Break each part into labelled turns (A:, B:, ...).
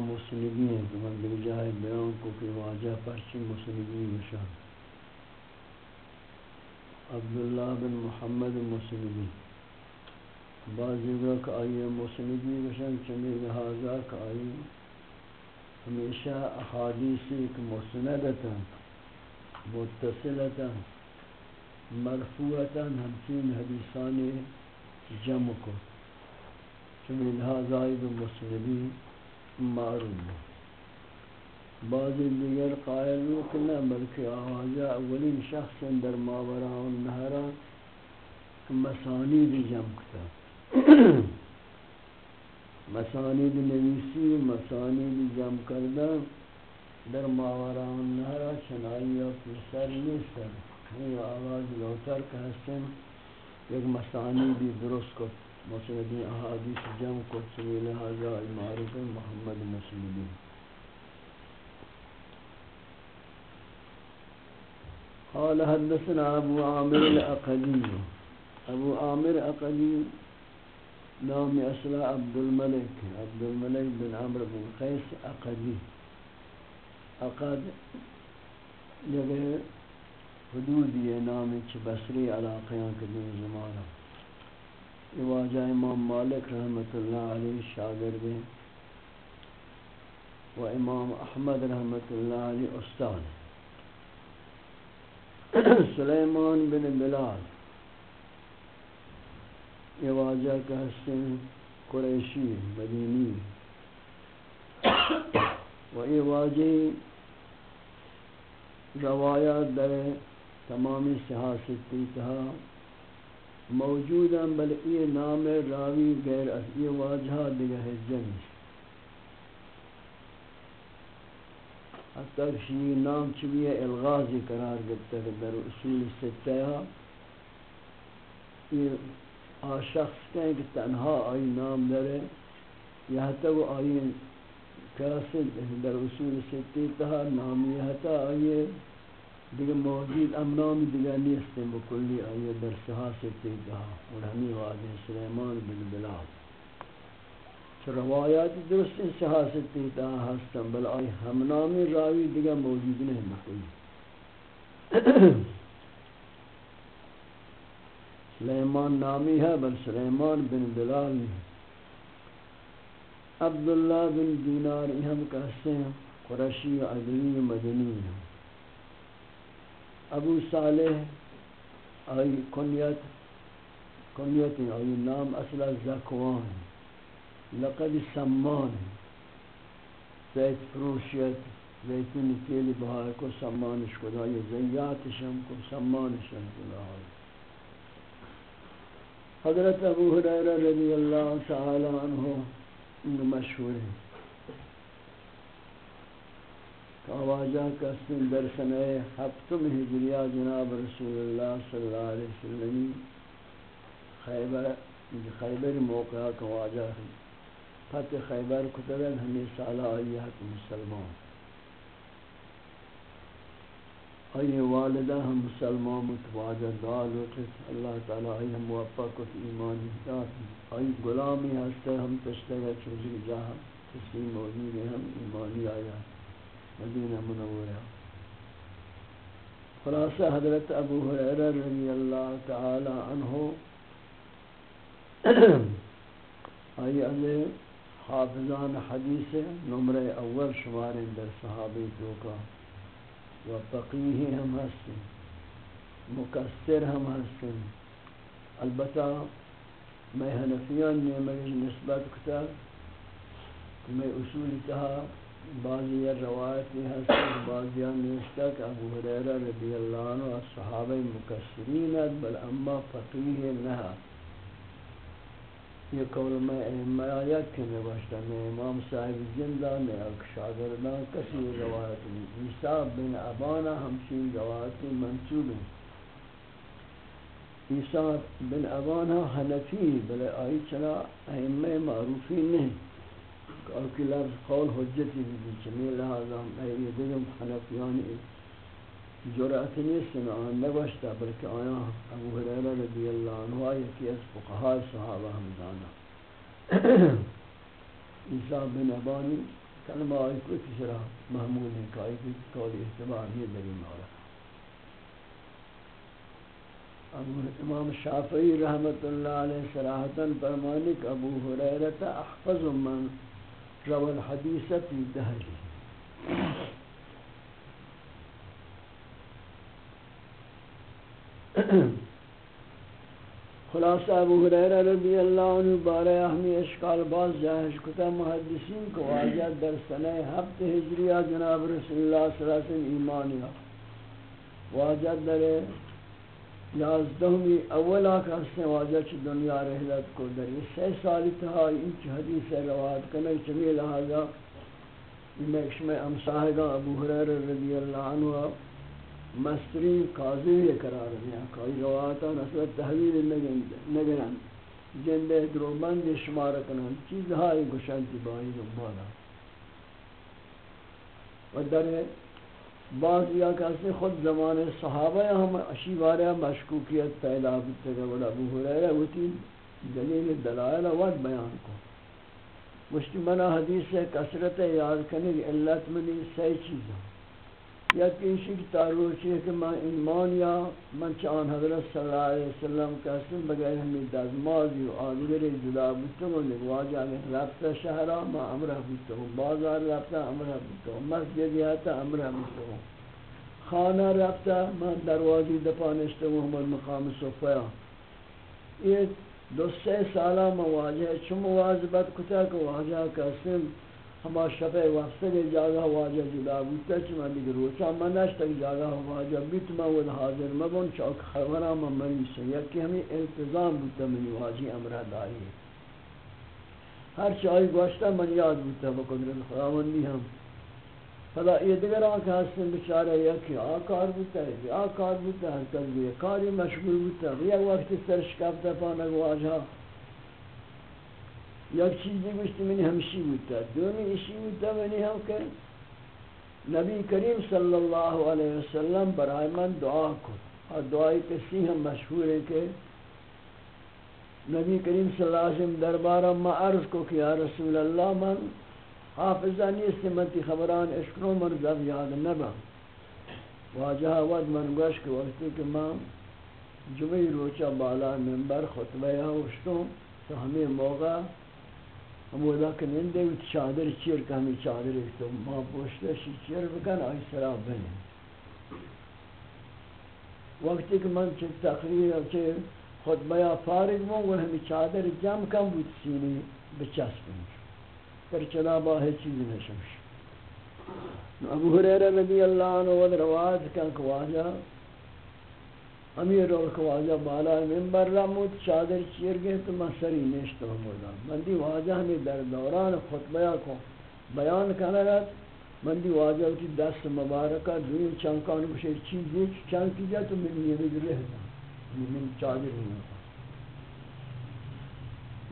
A: مسلمی ہیں۔ کہ من بجائے بیان کو کہ واجہ پرچی مسلمی بشان عبداللہ بن محمد مسلمی بعض جگہ کہ آئیے مسلمی بشان چمی لہذا کہ آئیے ہمیشہ احادیثی کہ مسندتا متصلتا مرفوعتا ہمچین حدیثانی جمع کو۔ چمی لہذا آئیے مسلمی معروف بعض دیگر قائل نہ، بلکہ آوازہ اولین شخص در ماورا النہرہ مسانید جمع کتا مسانید نویسی مسانید جمع کردہ در ماورا النہرہ چنائیہ کی سر نیستر یہ آواز لوتر کا حسن ایک مسانیدی درست کتا مسندی احادیث جمع کو سبیل حضا معروف محمد مسلمی قال حدثنا ابو عامر الاقدی ابو عامر اقدی نام اصلا عبد الملک عبد الملک بن عمر بن قیس اقدی اقد جگہ حدودی نام چھ بصری علاقیاں کے دن زمانہ۔ واجہ امام مالک رحمۃ اللہ علیہ شاگرد و امام احمد رحمۃ اللہ علیہ استاد سلیمان بن بلال یہ واجہ کا حسن قریشی مدینی و یہ واجہ روایات در تمامی سیاستی تھا موجود ہیں بل یہ نام راوی غیر یہ واجہ دیگا ہے جنگ۔ حتی کہ یہ نام چویہ الغازی قرار گتا ہے در اصول ستیہ یہ آ شخص کہیں کہ تنہا آئی نام درے یہ حتی وہ آئی کاسد در اصول ستیہ نامی حتی آئی دیگه موجود امنام دیگه نیستیم بکلی آیه در سحاست دیگه اور همی واضح سلیمان بن بلال. چه روایات درست این سحاست دیگه هستن. بل آیه همنامی راوی دیگه موجود نہیں بکلی سلیمان نامی ہے بل سلیمان بن بلال. عبداللہ بن دینار ہم کہتے ہیں قرشی عدلی مدنی ہیں ابو صالح، آئی کنیت کنیت آئی نام اصلا زکوان لقد سمان زیت فروشیت، زیتون تیل بہائے کو سمانش کدا یہ زیاتشم کو سمانشم کدا حضرت ابو حریرہ رضی اللہ تعالی عنہ مشہور ہے آوازہ کا سن در سنہ ہفتم ہجریہ جناب رسول اللہ صلی اللہ علیہ وسلم خیبر خیبر موقع کا واجہ ہے۔ فتح خیبر کتبن ہمیں سالہ آئیہ مسلمان۔ آئیے والدہ ہم مسلمان متواجہ دعال وقت اللہ تعالیٰ آئیہ موفق کت ایمانی دات آئی غلامی ہستے ہم تشتگہ چوزی جاہا تسلیم موجود ہم ایمانی آیا ہے مدینہ منورہ۔ خلاصہ حضرت ابو حریرہ رضی اللہ تعالی عنہ آئی علی حافظان حدیث نمبر اول شمار در صحابی دوکا و فقیہ ہم ہستے مقصر ہم ہستن البتہ میں حنفیان نے مجھے نسبت کتا کہ میں اصول کہا بعضی روایتی ہستن بعضی نوشتا کہ ابو حریرہ رضی اللہ عنہ صحابہ مقصرین بل اما فقیہ نہا یہ قول میں اہم آیت کے میں باشتا میں امام صاحب زندہ، میں ایک شاگردان ہاں، کسی روایت نہیں عیسیٰ بن ابانا ہمشین روایت منصوب ہیں۔ عیسیٰ بن ابانا حنفی بلے آئی چلا اہم معروفی نہیں اور کی لفظ قول حجتی بھی چمی لہذا اے یہ دیگم حنفیانی جرأت نیست آن نگوشتا بلکہ آیا ابو حریرہ رضی اللہ عنہ آئی کہ اس فقہاء صحابہ ہم دانا. عیسیٰ بن ابانی کلمہ آئی کوئی تشرا محمود ہے کہ آئی کوئی قول احتبار یہ دلی مورا امام شافعی رحمت اللہ علیہ صراحتاً فرمانک ابو حریرہ احفظ من رو الحدیثت دہلی خلاصہ ابو حریرہ رضی اللہ عنہ بارے ہمیں اشکال باز جاہش کتا محدثین کو واجہ در سنہ ہفت ہجریہ جناب رسول اللہ صلی اللہ علیہ وسلم ایمانیہ. واجہ در یازدہمی اولا کا حسن واجہ چی دنیا رحلت کو در یہ سی سالی تہا انچ حدیث روایت کرنے چمی لہذا میں اشمع امساہگا ابو حریرہ رضی اللہ عنہ مستری قاضی قرار دیا کوئی روایتا نسل تحویل نگرن جنبے دروبند شمار کنن چیز ہائی گشنتی بائی دنبالا۔ و در بعض یا کسی خود زمان صحابہ ہم اشی بارے مشکوکیت پیدا بودتا کہ بڑا ابو حریرہ ہوتی دلیل دلائل وقت بیان کو۔ مشتمنہ حدیث سے کسرت یاد کرنے کی علت منی سی چیزیں یا کسی کی تاروشی ہے کہ میں ایمان یا من چان حضرت صلی اللہ علیہ وسلم کا سن بغیر ہمیں دازمازی و آدگر جدا بودتوں و نگواجہ اگر رفتہ شہرہ میں امرہ بودتوں بازار رفتہ امرہ بودتوں مسجد یاتا امرہ بودتوں خانہ رفتہ میں دروازی دپانشتوں ہم المقام صفیہ. یہ دو سے سالہ مواجہ چم مواظبت کتا کہ واجہ کا سن ہما شفع وقت کے جاگہ واجہ جدا بودتا چما دیگر روچا منش تک جاگہ واجہ بیت ما ود حاضر مبون چوک خبرہ من منی سے یکی ہمیں التزام بودتا منی واجی امرہ داری. ہر چاہی گوشتا من یاد بودتا بقدرت خداوندی ہم فلا یہ دیگر آنکہ ہستن بچارہ یکی آکار بودتا ہے آکار بودتا ہے کل بھی کاری مشغول بودتا ہے یک وقت سرشکافتا پانک واجہ یک چیزی گوشتی منی ہمشی بودتا دومی اشی بودتا منی ہم کہ نبی کریم صلی اللہ علیہ وسلم برای من دعا کو اور دعائی کسی ہم مشہور ہے کہ نبی کریم صلی اللہ علیہ وسلم دربارا ما عرض کو کہ یا رسول اللہ، من حافظہ نیست منتی خبران اشکرو من زب یاد نبا واجہ ود من گوش کے وقتی کہ من جمعی روچہ بالا منبر خطبہ ہوشتوں تو ہمیں موقع ہم وہ کہ نندے وچ چادر چیر کہ ہمیں چادر ایک تو ماں پوشتے شی چیر بکن آئی سراب بنے وقتی کہ من چھ تقریر چھ خطبہ فارغ ہوں وہ ہمیں چادر جم کم بود سینی بچاس بنی پر چلا با ہے چیز نشمش ابو حریرہ رضی اللہ عنہ و روایت کن کہ واجہ امیر رو کو واجہ بالا منبر رمود چادر چیر گئے تو میں سری نشت ہوں بودا مندی واجہ ہمیں در دوران خطبہ کو بیان کرنا رہت مندی واجہ کی دست مبارکہ دوئی چنکان بشیر چیز دیکھ چنک جا تو من یہ بھی رہ رہتا من چادر ہوں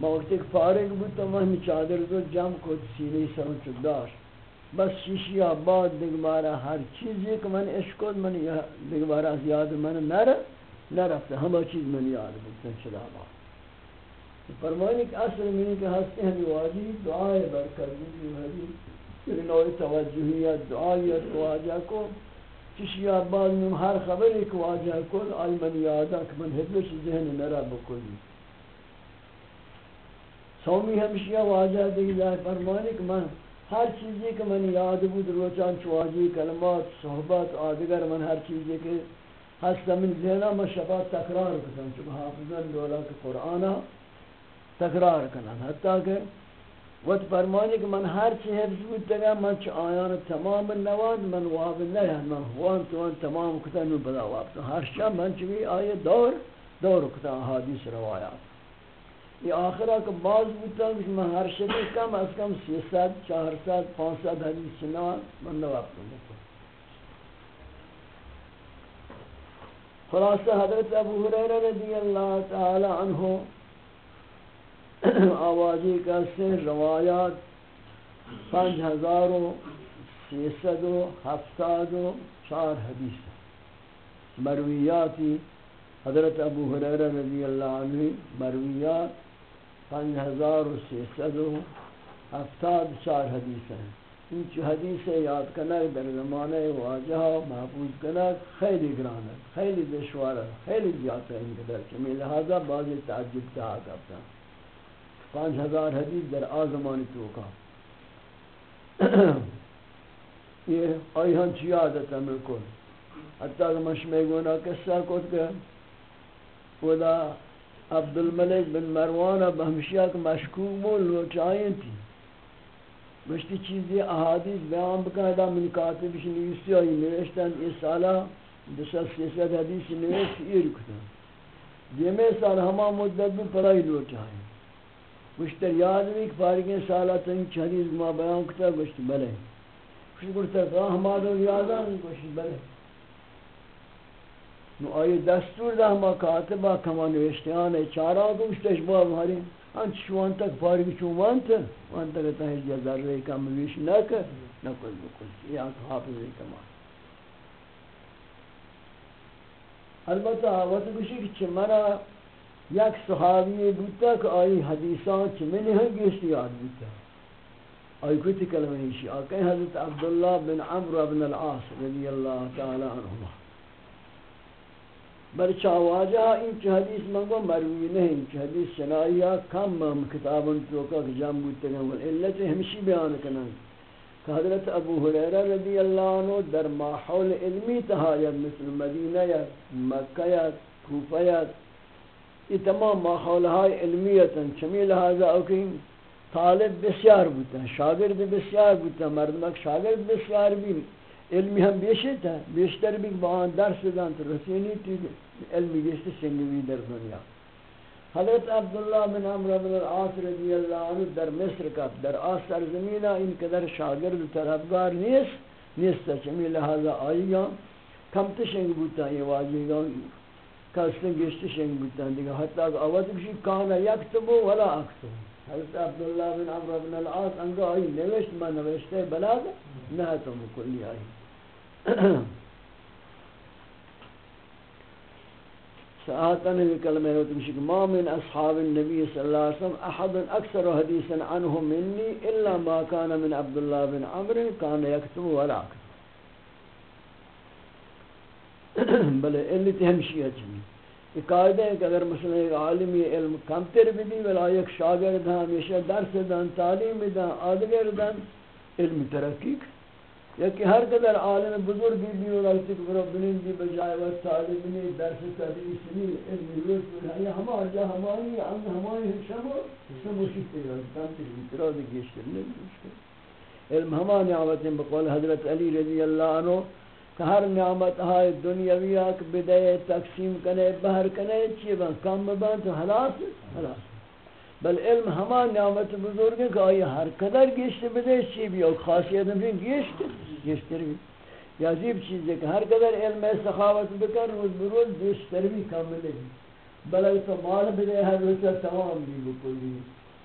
A: میں وقت ایک فارغ بود تو میں چادر کو جم کو سینے سروں چداش بس شیشی آباد دیگبارا ہر چیز ایک من اشکود من دیگبارا زیاد من نر نرفته ہما چیز من یاد بودتن چلا آباد فرمانی کہ اصل منی کہ ہستے ہیں واجی دعائے برکت دیدی حدی پھر نوع توجہیت دعائیت واجہ کو چشی آباد میں ہر خبر ایک واجہ کو آئی من یادا کہ من حدوش ذہن نرا بکلی سومی ہمشیہ واجہ دیکھ جائے فرمانی کہ من ہر چیزی کہ من یاد بود روچان چواجی کلمات صحبت آدگر من ہر چیزی کہ ہستا من ذہنہ میں شفا تکرار کتن چکہ حافظن دولا کہ قرآن تکرار کنن. حتیٰ کہ وقت فرمانی کہ من ہر چی حفظ بودتا گا من چی آیان تمام نواد، من واب نہیں من خوان تو تمام کتن من بدا واب تو ہر شب من چی بھی آئے دور دور کتن حادیث روایات. یہ آخرہ کہ بعض بودتا کہ من ہر شب کم، از کم سی سات چار سات پانچ سات حدیث نواد من نواب کنن خلاصہ حضرت ابو حریرہ رضی اللہ تعالی عنہ آوازی کا سے روایات پانچ ہزار و سیسد و ہفتاد و چار حدیث مرویاتی حضرت ابو حریرہ رضی اللہ عنہ مرویات پانچ ہزار و سیسد و ہفتاد چار حدیث ہیں۔ این حدیث یاد کنک، در زمانه واجه محفوظ کنک، خیلی گرانه خیلی دشواره خیلی زیاده این قدر چمی لحاظا بعضی تعجب تا کبتا پانچ ہزار حدیث در آزمانی توکا یہ آئیان چی عادت ہے ملکل حتی کہ مشمی گونا قصہ کت کہ خدا عبدالملک بن مروان بہمشیہ کہ مشکوک بول وہ چاہیں تھی۔ مشتی چیزی، احادیث، بیان بکن من کاتبش نویسی آئی نوشتن اس سالا دسا سیست حدیث نویسی ایر کتن دیمے سال ہما مدت بھی پرائی لوٹ آئیں گوشتر یاد بھی کہ فارغین سالا تنگ حدیث ما بیان کتا، گوشت بلے۔ گوشت گوشتر فراہ ہما دو یادا گوشت بلے۔ نو آئی دستور دا ہما کاتبہ، کما نوشتیانے چارا گوشتش باب ہرین انت شوان تک فارغ چون وانت؟ وانت کہتا ہے جزار رہی کا مویش نہ کر نہ کوئی بکل یہ آنکھ حافظ رہی کما البتہ آوات کشی کہ چھ منا یک صحابی بودتا کہ آئی حدیثان چھ منی ہم گیشتی یاد بودتا آئی کوئی کلمہ نیشی آکے حضرت عبداللہ بن عمرو بن العاص رضی اللہ تعالی عنہ بر چاواجہ این چه حدیث منگو مروی نہیں چه حدیث شنائیہ کم مم کتابن توکا کہ جام بودتے گا ہمشی بیان کنن. کہ حضرت ابو حریرہ رضی اللہ عنہ در ماحول علمی تہایت مثل مدینہ یا مکہ یا کوفہ یا یہ تمام ماحولهای علمیتا چمی لحاظا اوکین طالب بسیار بودتا شاگرد بسیار بودتا مردمک شاگرد بسیار بھی علمی ہم بیشت ہے بیشتر بھی بہان درس دان تو رسینی تی علمی بیشتر سنگوی در دنیا حضرت عبداللہ بن عمر بن العاص رضی اللہ عنہ در مصر کا در آس سرزمینہ ان قدر شاگرد طرفگار نیست نیست چمی لہذا آئی گا کم تشنگ بوتا یہ واجی گا کسن گشت شنگ بوتا دیگا حتی کہ آوات کشی کانا یکتبو ولا اکتبو حضرت عبداللہ بن عمر بن العاص انگا آئی نوشت ما نوشتے بلا نہ تو مکلی آئی سآتنا بكلمة يوتمشك ما من أصحاب النبي صلى الله عليه وسلم أحد أكثر حديثا عنه مني إلا ما كان من عبد الله بن عمرو كان يكتب ولا بلے علت تہمشی جمی یہ قاعدہ ہے کہ اگر مثلا ایک عالمی علم کم تر بھی دی ولا ایک شاگرد ہمیشہ درس دن تعلیم دن آدگر دن علم ترقی یا کہ ہر قدر عالم بزرگ بھی اور ایسی کہ ربنی بھی بجائے و طالب نے درس تدریس نے علم روز ہے یہ ہمارا جا ہماری انگ ہماری شب سب اسی طرح تام تے اعتراض گیشتر نہیں علم ہمارا نعمت بقول حضرت علی رضی اللہ عنہ، کہ ہر نعمت ہے دنیاوی اک بدے تقسیم کنے، بہر کنے چی بن کم بن تو حلاس حلاس بل علم ہما نعمت بزرگ ہے کہ آئی ہر قدر گیشت بدے چی بھی اور خاصیت بھی گیشت گیشتر بھی یہ عجیب چیز ہے کہ ہر قدر علم سخاوت بکر، روز بروز بیشتر بھی کم ملے گی بلکہ تو مال بدے، ہر روز تمام بھی بکلی۔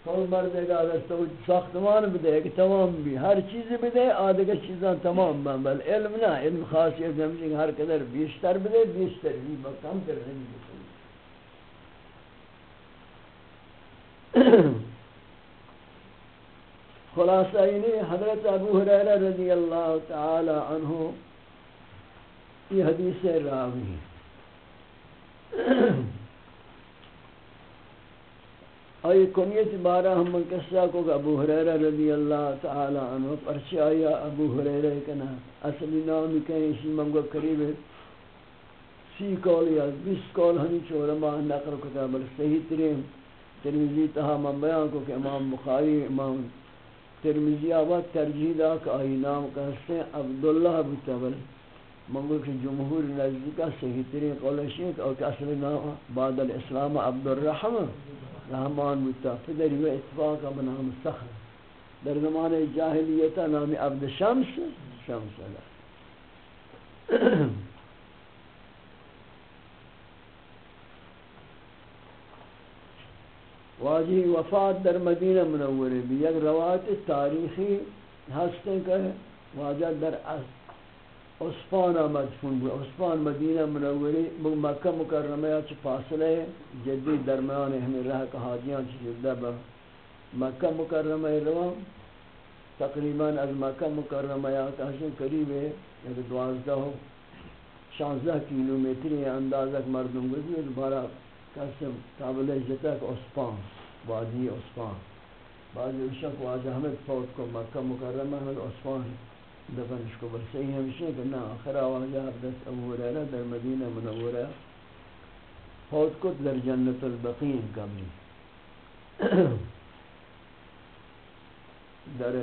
A: کل مرد گا اگر تو ساختمان بدے کہ تمام بھی۔ ہر چیز بدے آدھگر چیزاں تمام بن۔ بل علم نہ، علم خاصیت ہمشہ ہر قدر بیشتر بدے، بیشتر بھی بکم تر نہیں بکلی خلاصہ یعنی حضرت ابو حریرہ رضی اللہ تعالی عنہ یہ حدیث راوی آئی کنیت بارہ ہم من کو کہ ابو حریرہ رضی اللہ تعالی عنہ پرچہ آیا۔ ابو حریرہ کنا اصلی نامی کہیں اسی منگو قریب ہے۔ سی کول یا بیس کول ہنی چولما نقل کتا بل صحیح ترین ترمیزی تہا من بیان کو کہ امام بخاری، امام ترمیزی آباد ترجیح دا کہ آئی نام کہستے ہیں عبداللہ بتا بل منگل کہ جمہور نزدی کا صحیح ترین قولشی ہے کہ اصل نام بعد الاسلام عبد الرحم رحمان بتا فدر و اتفاق بنام سخر در زمان جاہلیتا نام عبد شمس شمس اللہ واجی وفات در مدینہ منورے بھی یک روایت تاریخی ہستیں کہ واجہ در عثمان مدفون بھی عثمان مدینہ منوری مکہ مکرمہ چھ فاصلے جدی درمیان ہمیں رہ کہ حاجیاں چھ جدہ با مکہ مکرمہ روان تقریباً از مکہ مکرمہ یا کہشن قریب ہے، یک دوازدہ ہو شانزدہ کیلومیٹری اندازہ مردم گزی بارہ قسم قابل جتک اسپان وادی اسپان بعضی اشک واجہ حمد فوت کو مکہ مکرمہ حمد اسپان دفنش کو بل صحیح ہمشہ کہ نا آخر واجہ عبدت ابو حریرہ در مدینہ منورہ۔ فوت کو در جنت البقین قبلی در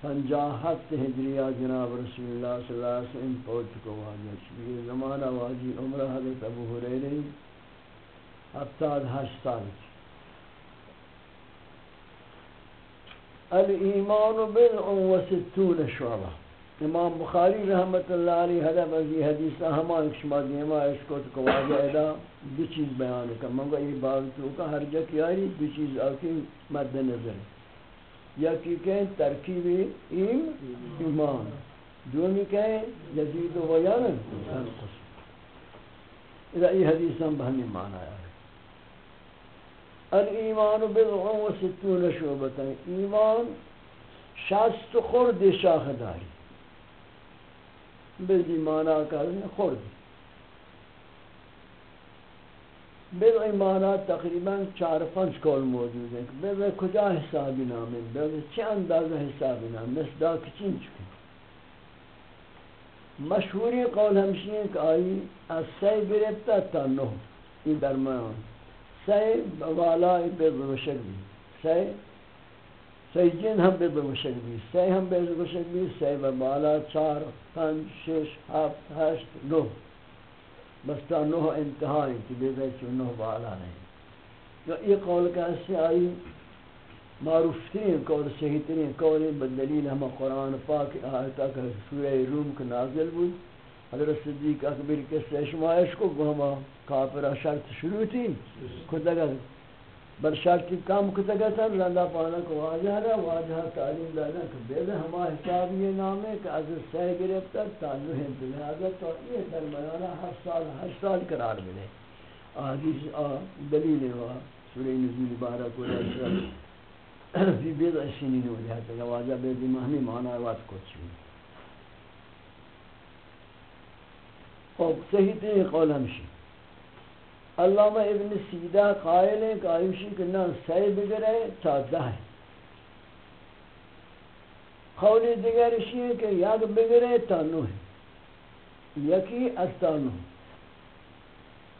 A: پنجاہت ہجریہ جناب رسول اللہ صلی اللہ علیہ وسلم پہنچ کو واجہ یہ زمانہ واجی عمرہ حضرت ابو حریرہ ہفتاد ہشت سال الایمان بضع و ستون شعبہ۔ امام بخاری رحمت اللہ علیہ حدب ازی حدیثہ ہما ایک شما دیما اشکوت کو واضح ادا دو چیز بیان کر منگا یہ باوتو کا ہر جا کی آئی، دو چیز آکی مد نظر۔ یا کی کہیں ترکیب ایم، ایمان۔ دومی کہیں یزید و غیان انقص اذا یہ حدیثہ بہنی معنی آیا الایمان بضع و ستون شعبتا ایمان شست خورد شاخ داری. بضع مانا کرنے خورد. بضع مانا تقریبا چار پنج کول موجود ہے بضع کجا حسابی نام ہے بضع چه اندازہ حسابی نام مصدا کچین چکے مشہوری قول ہمشی ہے کہ آئی از سی گرفتا تا نو این درمیان سی بالای بے بشک بھی. سی سی جن ہم بے بشک بھی. سی ہم بے بشک بھی سی بالا چار، پنج، شش، ہفت، ہشت، نو. بس تا نو انتہائی کہ بے چون نو بالا نہیں. تو یہ قول کا اس سے آئی معروف ترین قول، صحیح ترین قول بدلیل ہم قرآن پاک آیتا کہ سورہ روم کا نازل بود حضرت صدیق اکبر کے سشمائش کو گوما کافرہ شرط شروع تھی۔ کتگا بر شرط کام کتگا تھا۔ رندہ پانا کو واجہ رہا واجہ تعلیم لانا کہ بیدہ ہما حساب یہ نام ہے کہ از سہ گرفتر تعلق ہے لہذا تو یہ درمیانہ ہر سال ہر سال قرار ملے۔ حدیث دلیل ہے سورہ نزول بارہ کو رسول فی بیدہ سنین ہو جاتا ہے واجہ بیدی مہمی معنی وات کو چھوئی خوب صحیح تھی قول ہمشی علامہ ابن سیدہ قائل ہے کہ آئیوشی کہ نہ سی بگرے چاہدہ ہے قولی دیگر اسی ہے کہ یک بگرے تانو ہے یکی از تانو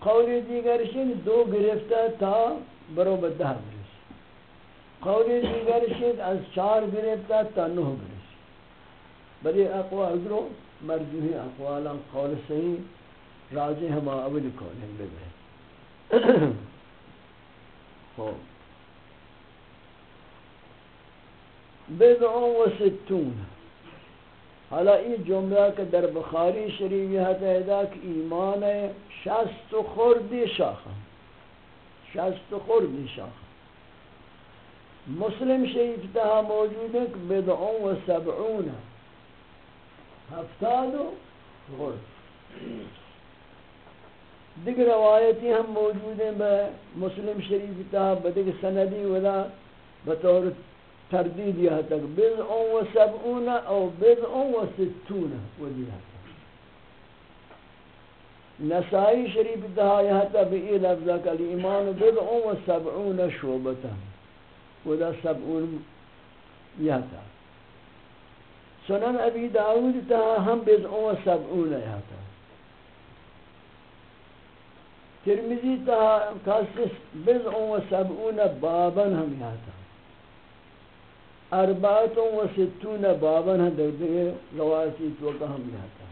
A: قولی دیگر اسی ہے دو گرفتا تا برو بدہ گرسی قولی دیگر اسی ہے از چار گرفتا تا نو گرسی بلی اقوال درو مرجوحی اقوالا قول صحیح راجع ہما اولی قول ہم بگئے خوب۔ بدعون و ستون۔ حالا این جمله که در بخاری شریفی هست که ایمان شست و خوردی شاخه شست و خوردی شاخه مسلم شریف تها موجوده که بدعون و سبعونه ہفتاد و غرب۔ دیگر روایتی ہم موجود ہیں بے مسلم شریف تا بدگ سندی ولا بطور تردید یہ تک۔ بضع و سبعون او بضع و ستون ودیہ نسائی شریف تا یہ تک بئی لفظہ کہ ایمان بضع و سبعون شعبتا، ولا سبعون یہ تک۔ سنن ابی داود تا ہم بزعون و سبعون آیا تا ترمزی تا کاسس بزع و سبعون بابن ہم یاتا اربعت و ستون بابن ہم در دیئے روایتی توقع ہم یاتا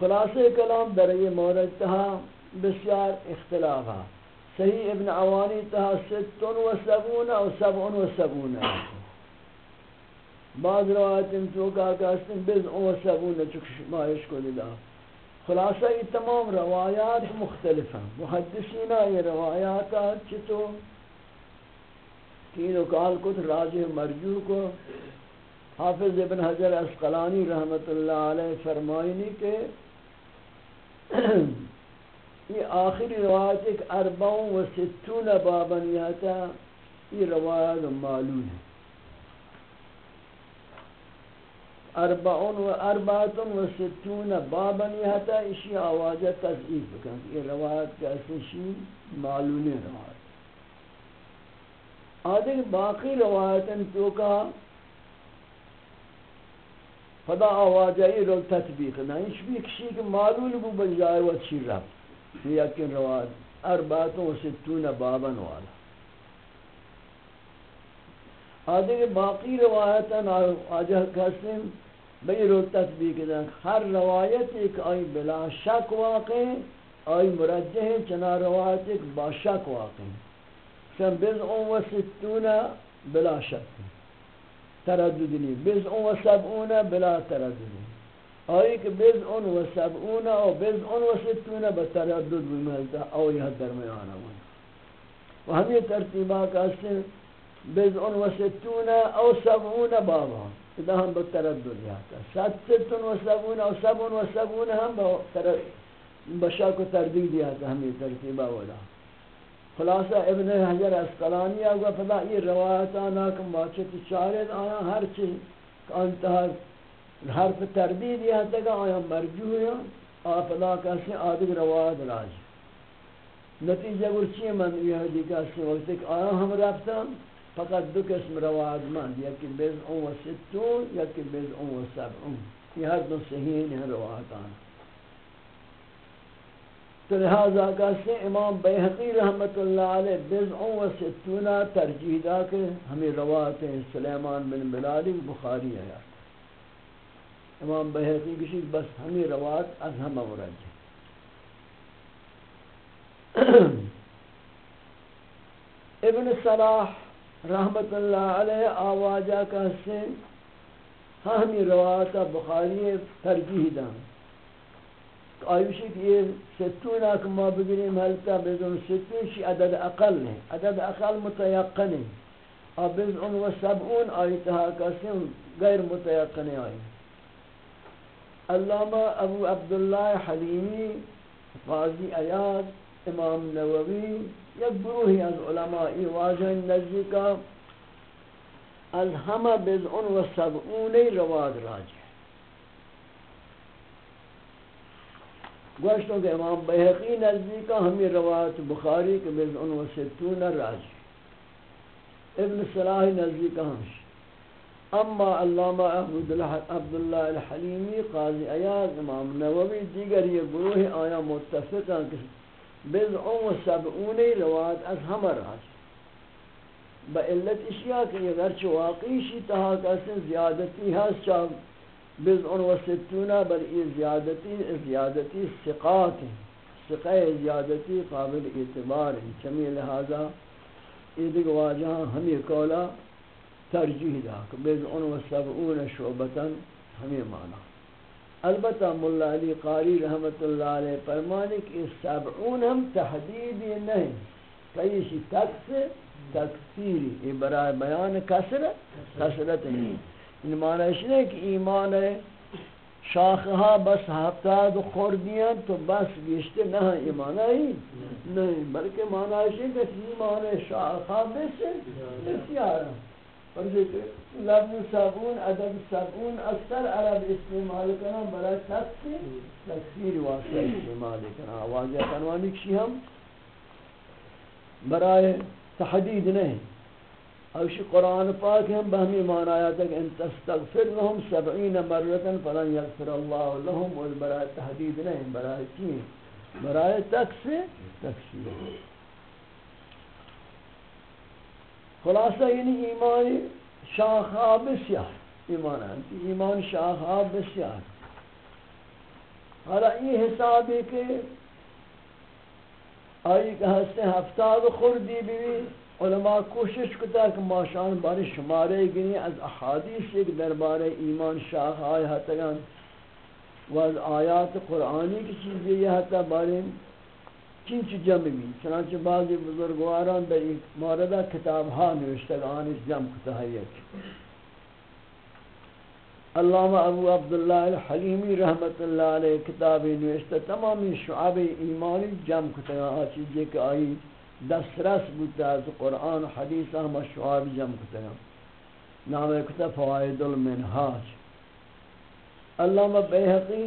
A: خلاصہ کلام در یہ مورد تہا بسیار اختلاف۔ ہے صحیح ابن عوانی تہا ستون و سبعون و سبعون و سبعون بعض روایت توقع کاسس بزع و سبعون چکش مائش کو لدہ خلاصہ یہ تمام روایات مختلف ہیں محدثین یہ روایات چتو تین کال کت راجہ مرجو کو حافظ ابن حجر اسقلانی رحمت اللہ علیہ فرمائنی کہ یہ آخری روایت ایک اربعون و ستون بابنیاتا یہ روایت معلوم ہے اربعون و اربعتون و ستون بابن یہتا اسی آوازہ تضعیف بکن یہ روایت کا اسنشی معلومی روایت. آدھے باقی روایتن تو کا فدا آوازہ رو تطبیق نا اس بھی کسی کہ معلوم بو بجائے و چی رب یہ یقین روایت. اربعتون و ستون بابن والا. آدھے باقی روایتن آجہ کسیم بیرو تطبیق دن، ہر روایت ایک آئی بلا شک واقع، آئی مرجح چنا روایت ایک با شک واقع شن بزعون و ستون بلا شک تردد نہیں بزعون و سبعون بلا تردد نہیں آئی کہ بزعون و سبعون و بزعون و ستون بتردد بمہلتا آئی حد درمیانا و ہمیں ترتیبہ کہتے بزعون و ستون او سبعون بابا۔ اذا ہم بتردد یاتا ستتن و سبون او سبون و سبون ہم بشاک و تردید یاتا ہمیں ترتیبہ ولا خلاصہ ابن حجر اسقلانی آگا پدا یہ روایت آنا کم باچت چارد آیا ہر چیز انتہا حرف تردید یاتا گا آیا مرجو یا آپدا کسی آدھگ روایت راج نتیجہ گرچی من یہ حدیث کسی وقت آیا ہم رفتم؟ فقط دو قسم روایت مند یکی بزعون و ستون یکی بزعون و سبعون. یہ ہر دو صحیح ہیں روایت آنا تو لہذا کہتے ہیں امام بیحقی رحمت اللہ علیہ بزعون و ستون ترجیح دا کہ ہمیں روایت ہیں سلیمان بن بلالی بخاری ہے. امام بیحقی کسی بس ہمیں روایت از ہم مرجع ابن صلاح رحمت اللہ علیہ آواجہ کا حسین ہمی روایت بخاری ترجیح دان آیوشی کہ یہ ستون آکھ ما بگریم حلتا بیدون ستون شی عدد اقل ہے۔ عدد اقل متیقن ہے۔ اور بیدون و سبعون آیتہا کسیم غیر متیقن آئی علامہ ابو عبداللہ حلیمی قاضی ایاد امام نووی یک گروهی از علماء واجه نزدیکا از همه بزعون و سبعون رواد راجه گوشتوں کہ امام بیحقی نزدیکا ہمیں روایت بخاری کے بزعون و ستون راجه ابن صلاح نزدیکا ہمش اما علامہ عبداللہ الحلیمی قاضی ایاز امام نووی دیگر یہ گروہ آیا متفقہ بضعون و سبعون روایت از همه راست. با علت اشیاء کہ یہ گرچہ واقعی شی تہا کسی زیادتی هست، چا بضعون و ستون، بل ای زیادتی زیادتی سقات ہیں سقہ زیادتی قابل اعتبار ہیں چمی لہذا یہ دیکھ واجہ ہمیں کولا ترجیح دا کہ بضعون و سبعون شعبتا ہمیں معنی البتہ ملا علی قاری رحمت اللہ علیہ فرمانے کہ سبعون ہم تحدیدی نہیں۔ کئیشی تکس تکثیری یہ برای بیان کسر کسرت نہیں۔ ان معنی اس نے کہ ایمان ہے، شاخہا بس ہفتاد خوردیاں تو بس گشتے نہ ایمان ہے نہیں۔ بلکہ معنی اس نے کہ ایمان شاخہا بس بسیار ہے لفظ صابون عدد صابون، اکثر عرب استعمال کرنا برای تکثیر تکثیر واسطہ استعمال کرنا واضح کنوانی کشی ہم؟ برای تحدید نہیں. اوشی قرآن پاک ہم بہمی معنی آیا تک ان تستغفر لهم سبعین مرتا فلن یغفر اللہ لهم، اور برای تحدید نہیں، برای چین برای تکسی تکسی خلاصہ یعنی ایمان شاخہ بسیار، ایمان ہے، ایمان شاخہ بسیار۔ حالا یہ حساب ہے کہ آئی کہ ہستے ہفتاد خوردی بھی علماء کوشش کتا کہ ماشان بارے شمارے گنی از احادیث ایک دربار ایمان شاخ آئے حتیان و از آیات قرآنی کی چیزیں یہ حتی بارے چنچ جمع بھی چنانچہ بعضی بزرگواران در ایک موردہ کتاب ہاں نوشتگانش جمع کتا ہے علامہ ابو عبداللہ الحلیمی رحمت اللہ علیہ کتاب نوشتہ تمامی شعب ایمانی جمع کتا آچی جے کہ آئی دسترس بودتا از قرآن، حدیث ہم شعب جمع کتا نام کتا فوائد المنحاج علامہ بیحقی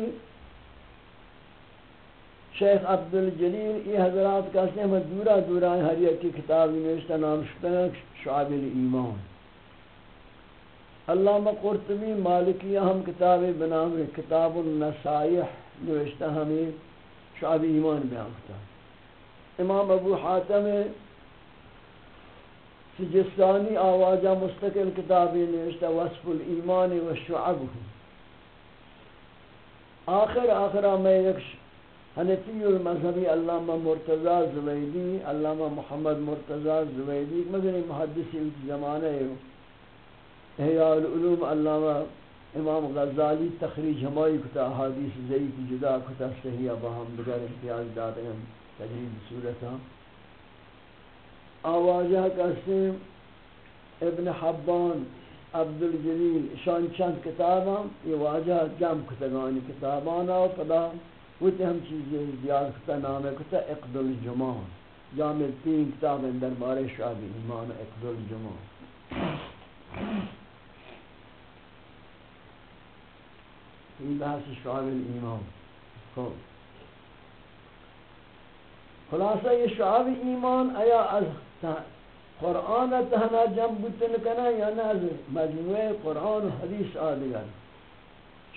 A: شیخ عبدالجلیل، یہ حضرات کہتے ہیں دورا دورا ہر یک کی کتاب نوشتہ نام شکتا شعب الایمان۔ علامہ قرطبی مالکی ہم کتاب بنام کتاب النصائح نوشتہ ہمیں شعب ایمان بیان کتا امام ابو حاتم سجستانی آواجہ مستقل کتابی نوشتہ، وصف الایمان و شعب آخر آخرہ میں ایک حنفی المذہبی علامہ مرتضی زویدی، علامہ محمد مرتضی زویدی مدنی محدثی زمانہ ہے۔ احیاء العلوم علامہ امام غزالی تخریج ہمائی کتا حادیث ضعیف جدا کتا، صحیح باہم بگر امتیاز داتے ہیں تجریب صورتا آواجہ قسم ابن حبان، عبدالجلیل، شان چند کتاباں، یہ واجہ جمع کتگانی کتابانا و پدا۔ وچ ہم چیزیں زیاد کتا نام کتا اقد الجمان جامع تین کتاب اندر بارے شعبی ایمان اقد الجمان این بحث شعب ایمان خب خلاصہ، یہ شعب ایمان آیا از قرآن تہنا جمع بتن کنا یا نہ از مجموعہ قرآن و حدیث آدگر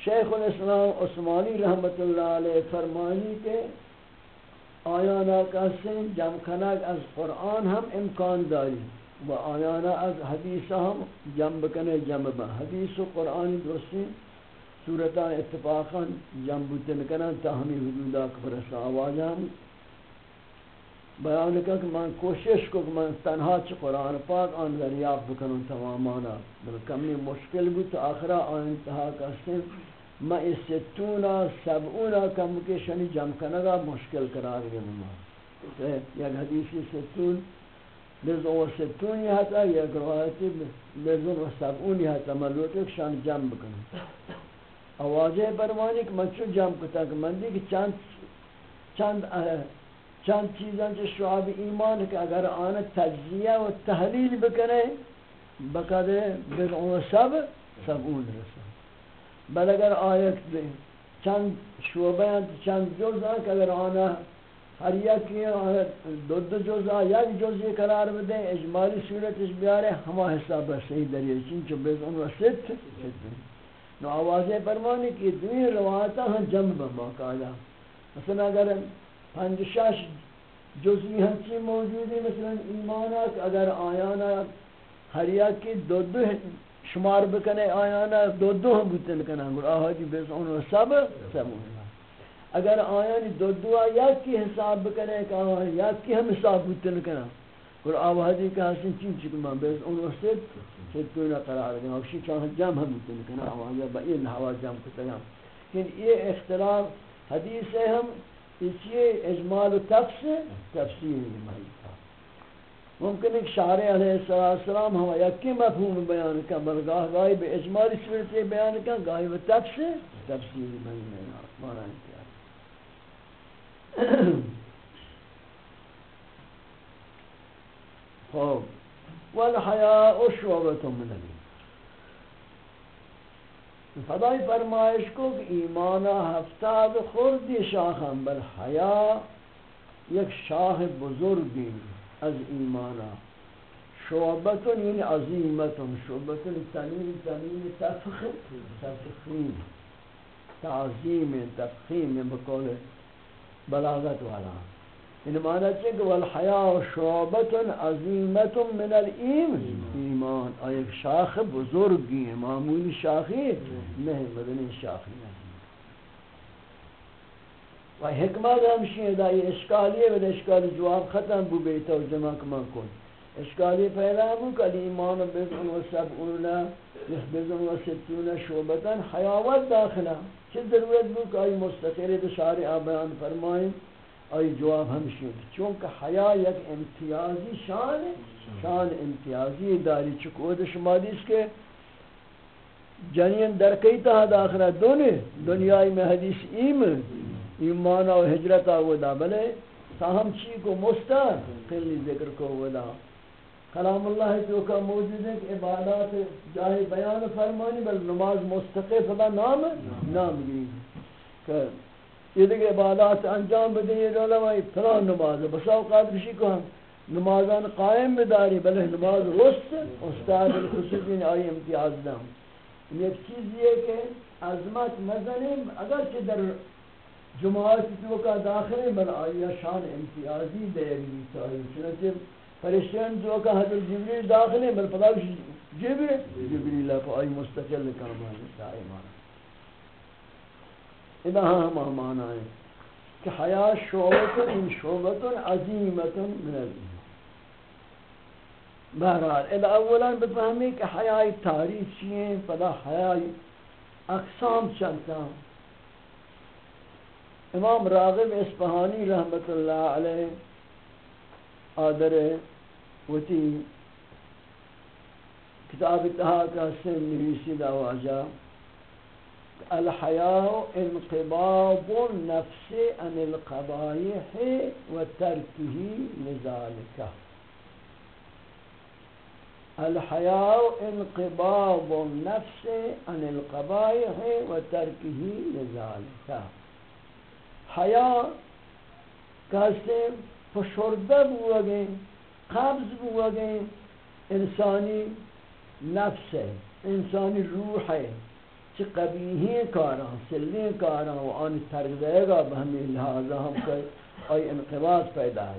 A: شیخ الاسلام عثمانی رحمت اللہ علیہ فرمانی کے آیانا قسم جمع کنک از قرآن ہم امکان داری و آیانا از حدیث ہم جمع بکنے جمع با حدیث و قرآن درستی صورتان اتفاقا جمع بوتن کنن تا ہمیں حدودا کبرس آوازاں بیان کہ میں کوشش کو کہ میں تنہا چ قرآن پاک آن دریاب بکنوں تمامانا بل کمی مشکل بھی تو آخرا آن انتہا کسیم میں اس ستونا سبعونا کم کے شنی جمع کنگا مشکل قرار گئے مما یک حدیثی ستون بزن و ستونی حتا، یک روایتی بزن و سبعونی حتا ملوک شان جمع بکنوں آوازیں پروانی کہ من چون جمع کتا، کہ من دیکھ چند چند چند چیزاں جو شعب ایمان ہے کہ اگر آن تجزیہ و تحلیل بکنے بقدر بدعون سب سب اون رسا بل اگر آیت دے چند شعبہ ہیں، چند جز ہیں کہ اگر آنا ہر یکی دو دو جز ہیں یک جز یہ قرار بدے اجمالی صورتش بیارے، ہما حساب صحیح دریئے چنچو بدعون و ست نو آوازیں فرمانی کی دوی روایتہ ہن جمع بماقالا مثلا اگر پنج شش جزوی ہنچی موجودی؟ مثلا ایمانات اگر آیانا، ہر یک کی دو دو شمار بکنے آیانا دو دو ہم بوتن کنا گر آہا جی بیس انو سب سب اگر آیانی دو دو یک کی حساب بکنے کہ آہا یک کی ہم حساب بوتن کنا گر آہا جی کہ حسن چین چکمان بیس انو سب سب کوئی ستون قرار دیں اور شیچان جمع ہم بکن کنا آواز با این ہوا جمع کتا ہم لیکن یہ اختلاف حدیث ہے ہم اسی اجمال و تفسیر تفسیر مہی تھا ممکن ایک شارع علیہ السلام ہم یکی مفہوم بیان کا بلگاہ گاہی بے اجمالی صورت بیان کا گاہی و تفسیر تفسیر مہی مانا انتیار خوب۔ والحیاء شعبت من الایمان فضائی فرمائش کو کہ ایمانہ ہفتاد خوردی شاخم بل حیاء یک شاخ بزرگی۔ از ایمانہ شعبت یعنی عظیمت شعبت تنین تنین تفخیم. تفخیم. تعظیم، تفخیم بقول بلاغت والا ان معنی ہے کہ والحیاء شعبت عظیمت من الائم ایمان. ایک شاخ بزرگی، معمولی شاخی نہیں مدنی شاخی. نہیں و حکمت ہمشی ہے دا یہ اشکالی و اشکالی جواب ختم بو بیتا و جمع کمان کن. اشکالی پیدا بو کہ ایمان بزن و سبعون بزن و ستون شعبتا حیاوت داخلہ چه ضرورت بو کہ آئی مستقر بشار آبیان فرمائیں آئی جواب ہمشی چونکہ حیا یک امتیازی شان شان امتیازی داری. چکود شما دیس کے جنین در کئی تہا داخلہ دونے دنیای میں حدیث ایم. ایمان و حجرت آودا، بلے تاہم چی کو مستقلی ذکر کو ودا کلام اللہ جو کا موجود ہے کہ عبادات جاہی بیان فرمانی، بل نماز مستقل فلا نام نام گری کہ یہ دیکھ عبادات انجام بدیں، یہ علماء فلان نماز۔ ہے بس اوقات بشی کو ہم نمازان قائم بداری بلے نماز رست، استاد الخصوصین آئی امتیاز دام ایک چیز یہ کہ عظمت مزنیم اگرچہ در جماعت تو کا داخل بل آئی شان امتیازی دے گی چاہیے، چنانچہ پریشان جو کا حضرت جبریل داخل بل پتہ جی جبریل جبریل کو آئی مستقل کام ہے ایمان اذا ہم مانا ہے کہ حیا شعبت ان شعبت عظیمت من الایمان۔ بہرحال اذا اولا بفهمی کہ حیا تاریخ چیئے فلا حیا اقسام چلتا ہوں۔ امام راغب اسپہانی رحمت اللہ علیہ آدر وتی کتاب اتحا کا سن نویسی دا واجہ الحياء انقباض النفس عن القبائح و وتركه لذلك الحياء انقباض النفس عن القبائح وتركه لذلك حياء کہتے فشردہ بوگیں قبض بوگیں انسانی نفس ہے، انسانی روح ہے چه قبیحی کاران سلی کاران و آن ترک دے گا بہمی لحاظا ہم کئی آئی انقباض پیدا ہے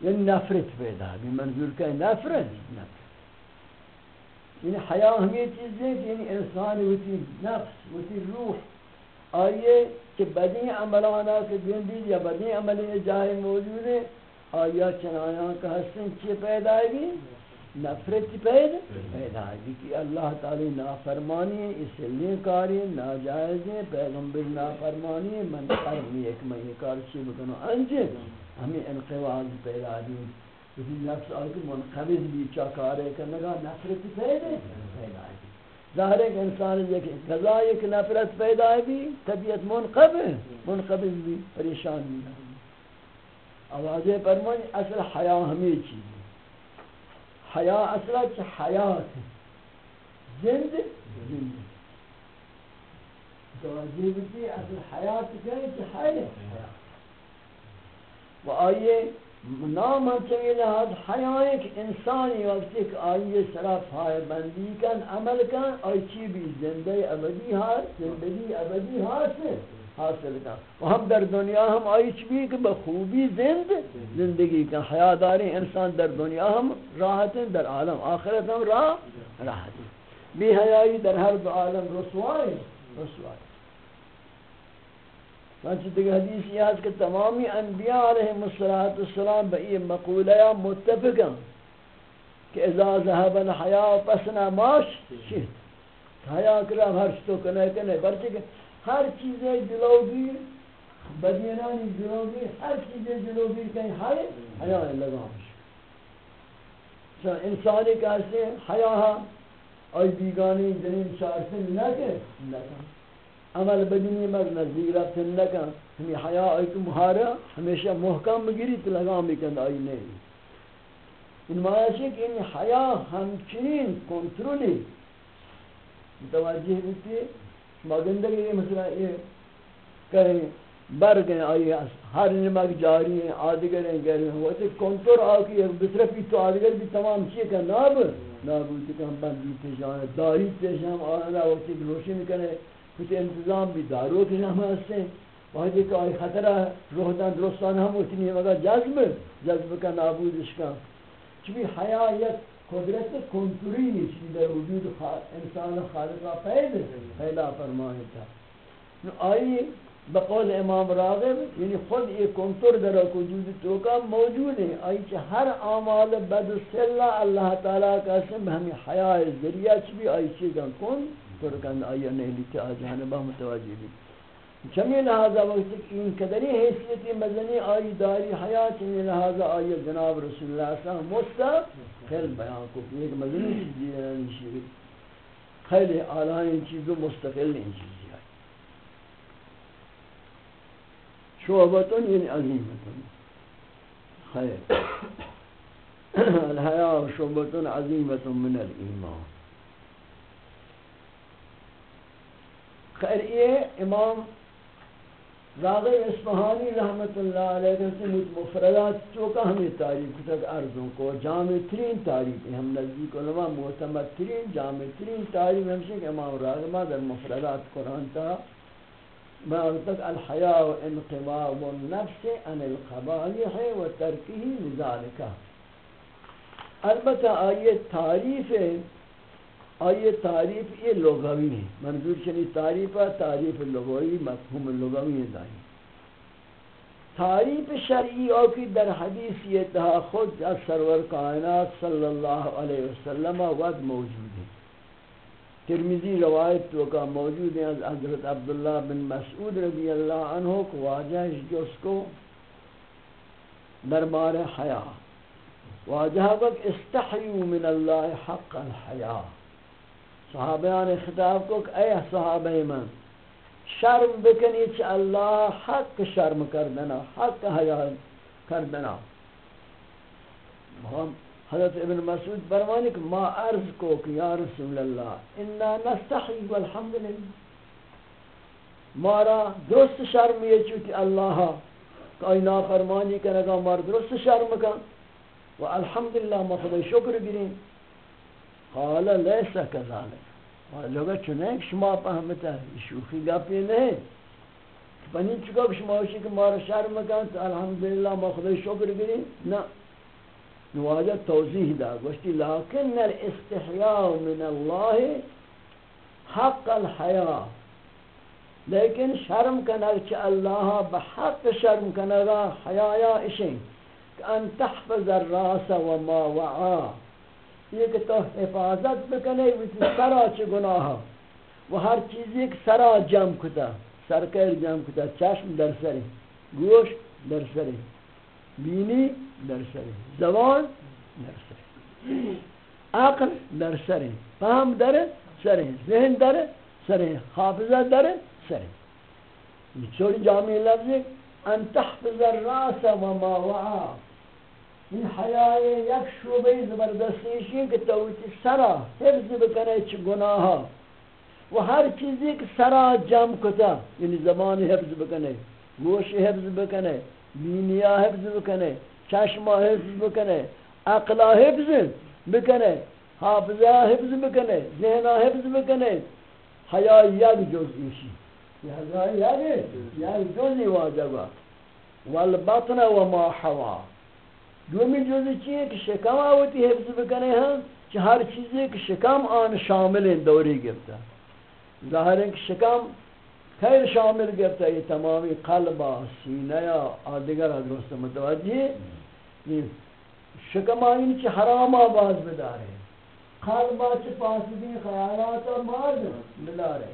A: یعنی نفرت پیدا ہے منظور کہ نفرت نفرت۔ یعنی حیاء ہمیں چیز ہے کہ یعنی انسان ہوتی نفس ہوتی روح۔ آئیے کہ بدی عملانا کے گندی یا بدی عملی جائے موجود ہے، آیا چنایاں کا حسن چی پیدا ہے نفرت پیدا پیدا ہے کہ اللہ تعالی نافرمانی ہے، اس لیے کاری ناجائز ہے پیغمبر نافرمانی ہے من کرمی ایک میں یہ کار چی بکنو انج ہمیں انقواز پیدا دی اسی نفس آئی کہ منقبض بھی چاکارے کرنگا نفرت پیدا پیدا ہے ظاہر ہے کہ انسان یہ قضا، ایک نفرت پیدا ہے بھی طبیعت منقبض منقبض بھی، پریشان بھی آوازیں فرمانی اصل حیاء ہمیں چیز ہے۔ حیا اصلا چه حیات زند زند توجه بودی اصل حیات که چه حیات و آئیے نام چاہیے لحاظ حیاء ایک انسانی وقت ایک آئیے صرف ہائے بندی کن، عمل کن آئی چی بھی زندگی ابدی ہاتھ زندگی ابدی ہاتھ سے حاصل کا و ہم در دنیا ہم آئیچ بھی کہ بخوبی زند، زندگی کا حیاداری انسان در دنیا ہم راحت، در عالم آخرت ہم راح راحت. بی حیائی در ہر دو عالم رسوائی رسوائی چنانچہ دیکھ حدیث یہ ہے کہ تمامی انبیاء علیہ السلام بئی مقولہ متفقا کہ اذا ذهب الحیاء پسنا ماش شہت حیاء کرام ہر شتو کنے کنے برچہ کہ ہر چیز جلوگیر بدینانی جلوگیر ہر چیز جلوگیر کہیں ہائے حیاء لگا لگامش اچھا، انسانی کہتے ہیں حیاء اور بیگانی جنین شارسن نکے نکے. عمل بدنی مگ نزدیک رفتن نکن. ہمیں حیاء ایک مہارا ہمیشہ محکم بگیری تو لگام بکند آئی نہیں ان معنی ہے کہ ان حیاء ہمچنین کنٹرولی متوجہ ہوتی ہے مگندگی یہ مسئلہ یہ کہیں برگ ہیں آئی ہر نمک جاری ہیں آدگر ہیں گرے ہیں وہ تے کنٹر آکی ایک بطرفی تو آدگر بھی تمام چیئے کہ ناب نابودی کہ ہم بندی پیشان داری پیشان آنا وہ تے روشن کرے کچھ انتظام بھی دارو کے نام ہستے وحدی کہ آئی خطرہ روح دان درستان ہم اتنی مگا جذب جذب کا نابودش کا۔ چوی حیاء یک قدرت کنتری نیچی در وجود انسان خالقہ پید پیدا فرمائے تھا۔ آئی بقول امام راغب یعنی خود یہ کنتر در وجود تو کا موجود ہے۔ آئی کہ ہر اعمال بد سلہ اللہ تعالیٰ کا سم ہمیں حیاء ذریعہ چی آئی چیزاں کن۔ پر کن آئی نہیں لیتے آجانبہ متوجہ بھی چمی لہذا وقت این قدری حیثیتی مدنی آئی داری حیات چمی لہذا آئی جناب رسول اللہ صلی اللہ علیہ وسلم مستقل بیان کو. ایک مدنی چیزی ہے شیری خیلی آلہ ان چیزوں مستقل ان چیزی ہے. شعبتون یعنی عظیمتون. خیر. الحیاء شعبتون عظیمتون من الایمان. خیر یہ امام راغب اصفہانی رحمت اللہ علیہ سے مفردات چوکا ہمیں تاریخ تک عرضوں کو، جامع ترین تاریخ ہم نزدیک علماء، معتمد ترین، جامع ترین تاریخ ہمشہ کہ امام راغبہ در مفردات قرآن تا ما تک الحیاء و انقباء و النفس عن القبائح و ترکی لذالکہ البتہ آئیے تعریف آئیے تعریف یہ لغوی ہے۔ منظور چنی تعریف ہے، تعریف لغوی، مفہوم لغوی ہے دائی۔ تعریف شرعی اور کی در حدیث یہ تہا خود سرور کائنات صلی اللہ علیہ وسلم ود موجود ہے۔ ترمیزی روایت تو کا موجود ہے حضرت عبداللہ بن مسعود رضی اللہ عنہ کو واجہ جس کو دربار حیاء واجہ وقت استحیو من اللہ حق الحیاء صحابیان خطاب کو کہ اے صحابہ من، شرم بکنی چھ اللہ حق شرم کردنا، حق حیا کردنا. حضرت ابن مسعود برمانی کہ ما عرض کو کہ یا رسول اللہ، انا نستحی والحمدللہ. مارا درست شرم یہ چوتی اللہ کہ کوئی نافرمانی کرنگا مارا درست شرم کن، و الحمدللہ، ما خدا شکر گرین قال لیس کذالک. لوگا چنین شما فهمتا شوخی گپی نہیں بنی چکا شما ہوشی کہ مارا شرم کن تو الحمدللہ ما خدا شکر گری نا نواجہ توضیح دا. گوشتی لیکن الاستحیاء من اللہ حق الحیاء لیکن شرم کنگ چھ اللہ بحق شرم کنگا حیاء اشیں کہ ان تحفظ الراس وما وعا. یہ کہ تو حفاظت بکنے ویسی سرا چھ گناہ و ہر چیز ایک سرا جم کتا سرکر جم کتا، چشم در سرے گوش در سرے بینی در سرے زبان در سرے عقل در سرے فهم در سرے ذہن در سرے حافظہ در سرے یہ چھوڑی جامعی لفظ ہے ان تحفظ الراس وما وعا. این حیای یک شعبه زبردستیشی که تویتی سرا حفظ بکنه چه گناه و هر چیزی که سرا جمع کتا یعنی زبان حفظ بکنه، گوش حفظ بکنه بینیا حفظ بکنه چشما حفظ بکنه عقلا حفظ بکنه، حافظه حفظ بکنه ذهنا حفظ بکنه. حیا یک جزئیشی حیا یک یک جزئی واجبه والبطن وما حوا. دومی جزی چیئے کہ شکم آوتی حفظ بکنے ہیں کہ ہر چیزی کہ شکم آن شامل ہیں دوری گفتا ظاہر ہے کہ شکم خیر شامل گفتا یہ تمامی قلبہ سینہ آدگر حضرت متوجہ شکم آئین چی حرام آباز بدارے قلبہ چی پاسدین خیالات آباز بدارے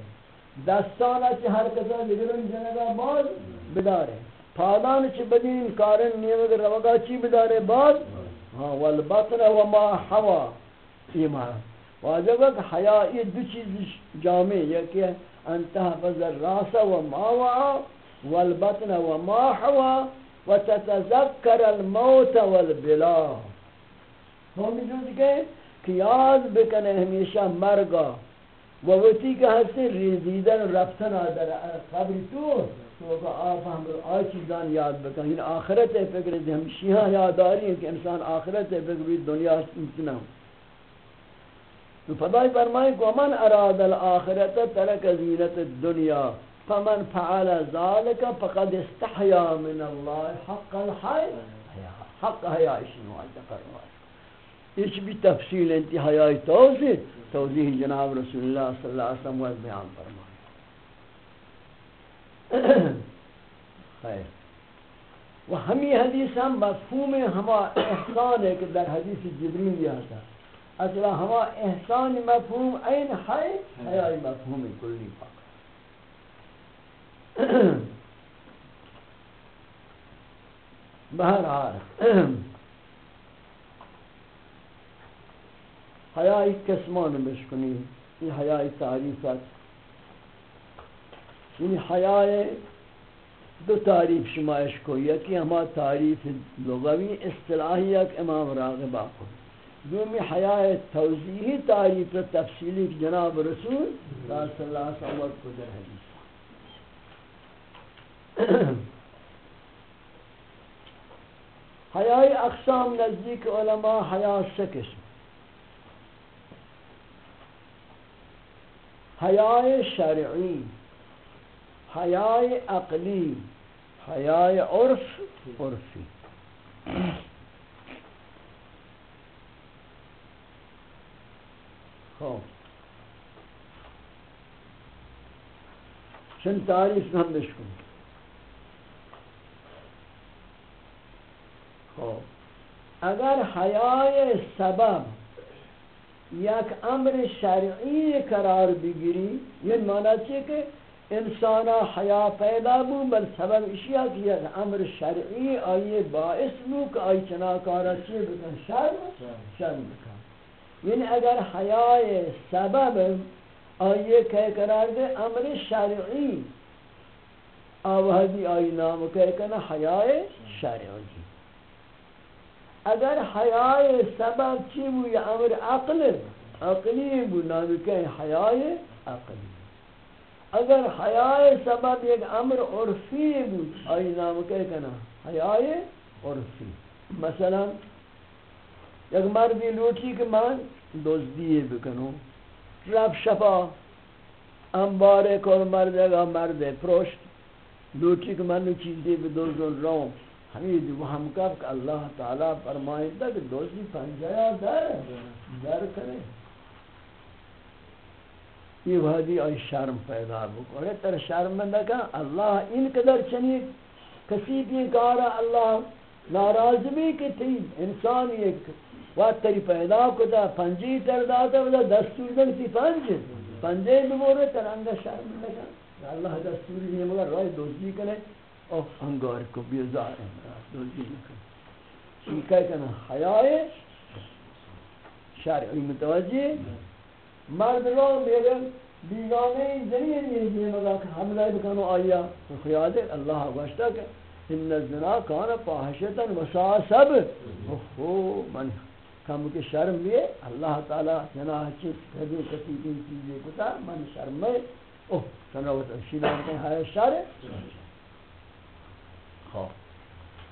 A: دستانہ چی حرکتہ لگرن جنگا باز بدارے پادان چی بدین کارن نیمگ روگا چی بدارے بعد ہاں والبطن وما حوا. ایمان. واجب ہے کہ حیائی دو چیز جامع، یکی ان تحفظ الراس وما وعا، والبطن وما حوا وتتذکر الموت والبلا ہم جو کہ یاد بکنے ہمیشہ مرگا. و ووتی کہ ہستے ریزیدن، رفتن آدر قبری تو. تو کہ آپ ہم آئی چیزان یاد بکن۔ این آخرت فکر ہے، ہم شیہاں یاداری ہیں کہ انسان آخرت فکر بھی دنیا اتنا۔ تو فضائی فرمائیں کہ من اراد الاخرت ترک زینت الدنیا فمن فعل ذلك فقد استحيا من الله حق الحي حق حياء شنو؟ هذا فرمائے اس بھی تفصیل انتہائی توضیح توضیح جناب رسول اللہ صلی اللہ علیہ وسلم بیان فرمائے خیر۔ و ہمی حدیث ہم مفہوم ہما احسان ہے کہ در حدیث جبریل یہ آتا۔ اصلا ہما احسان مفہوم این ہے حیائی مفہوم کلی پاک۔ بہرحال، حیائی قسمان بشکنی یہ حیائی تعریفت یعنی حیائی دو تعریف شمائش کو، یکی ہما تعریف لغوی اصطلاحی ایک امام راغب آکو دومی حیاء توضیحی تعریف تفصیلی جناب رسول صلی اللہ علیہ وسلم کو در حدیث حیاء اقسام نزدیک علماء حیاء سکسم حیاء شرعی حیاء عقلی، حیاء عرف، عرفی۔ خوب چند تعریف ہم بشکن خوب اگر حیاء سبب یک امر شرعی قرار بگیری یہ معنی چیئے کہ انسانا حیا پیدا بو بل سبب اشیاء کیا امر شرعی آئیے باعث بو کہ آئی چناکارا چیئے بکن شر شر. بکن. یعنی اگر حیاء سبب آئیے کہہ قرار دے امر شرعی آوہدی آئی نام کہہ کنا حیاء شرعی. اگر حیاء سبب چی بو یا امر عقل عقلی بو نام کہہ حیاء عقلی. اگر حیاء سبب ایک امر عرفی بود، آئی نام کہے کنا؟ حیاء عرفی۔ مثلا، یک مردی لوٹی کہ من دوزدیه بکنو رب شفا، انبار کن مرد اگا مرد پروشت لوٹی کہ من چیزی بدوزن روم حمید و ہم کب کہ اللہ تعالی فرمائندہ کہ دوزی پنجایا در در کرے یہ وحدی آئی شرم پیدا بکنے تر شرم نکا اللہ ان قدر چنی کسی کی کارا اللہ ناراض بھی کہ تھی انسان ایک وقت تری پیدا کتا، پنجی تر داتا ودا، دستور دن تی پنج۔ پنجے ببورے تر انگا شرم نکا اللہ دستور نہیں مگر رائے دوزی کنے۔ او انگار کو بیزار ہے دوزی نکا چی کہہ کنا حیائے شرعی متوجہ مرد رو میرے بیگانے زمین یہ یہ مگا کہ حملہ بکنو آیا خیال ہے اللہ گوشتا کہ ان الزنا کان فاحشتا وسا سب اوہ من کم کے شرم لیے اللہ تعالی جنا چیز کبھی کسی کی چیزیں کتا من شرم میں اوہ سنا وہ شیلا کہ ہے شر ہاں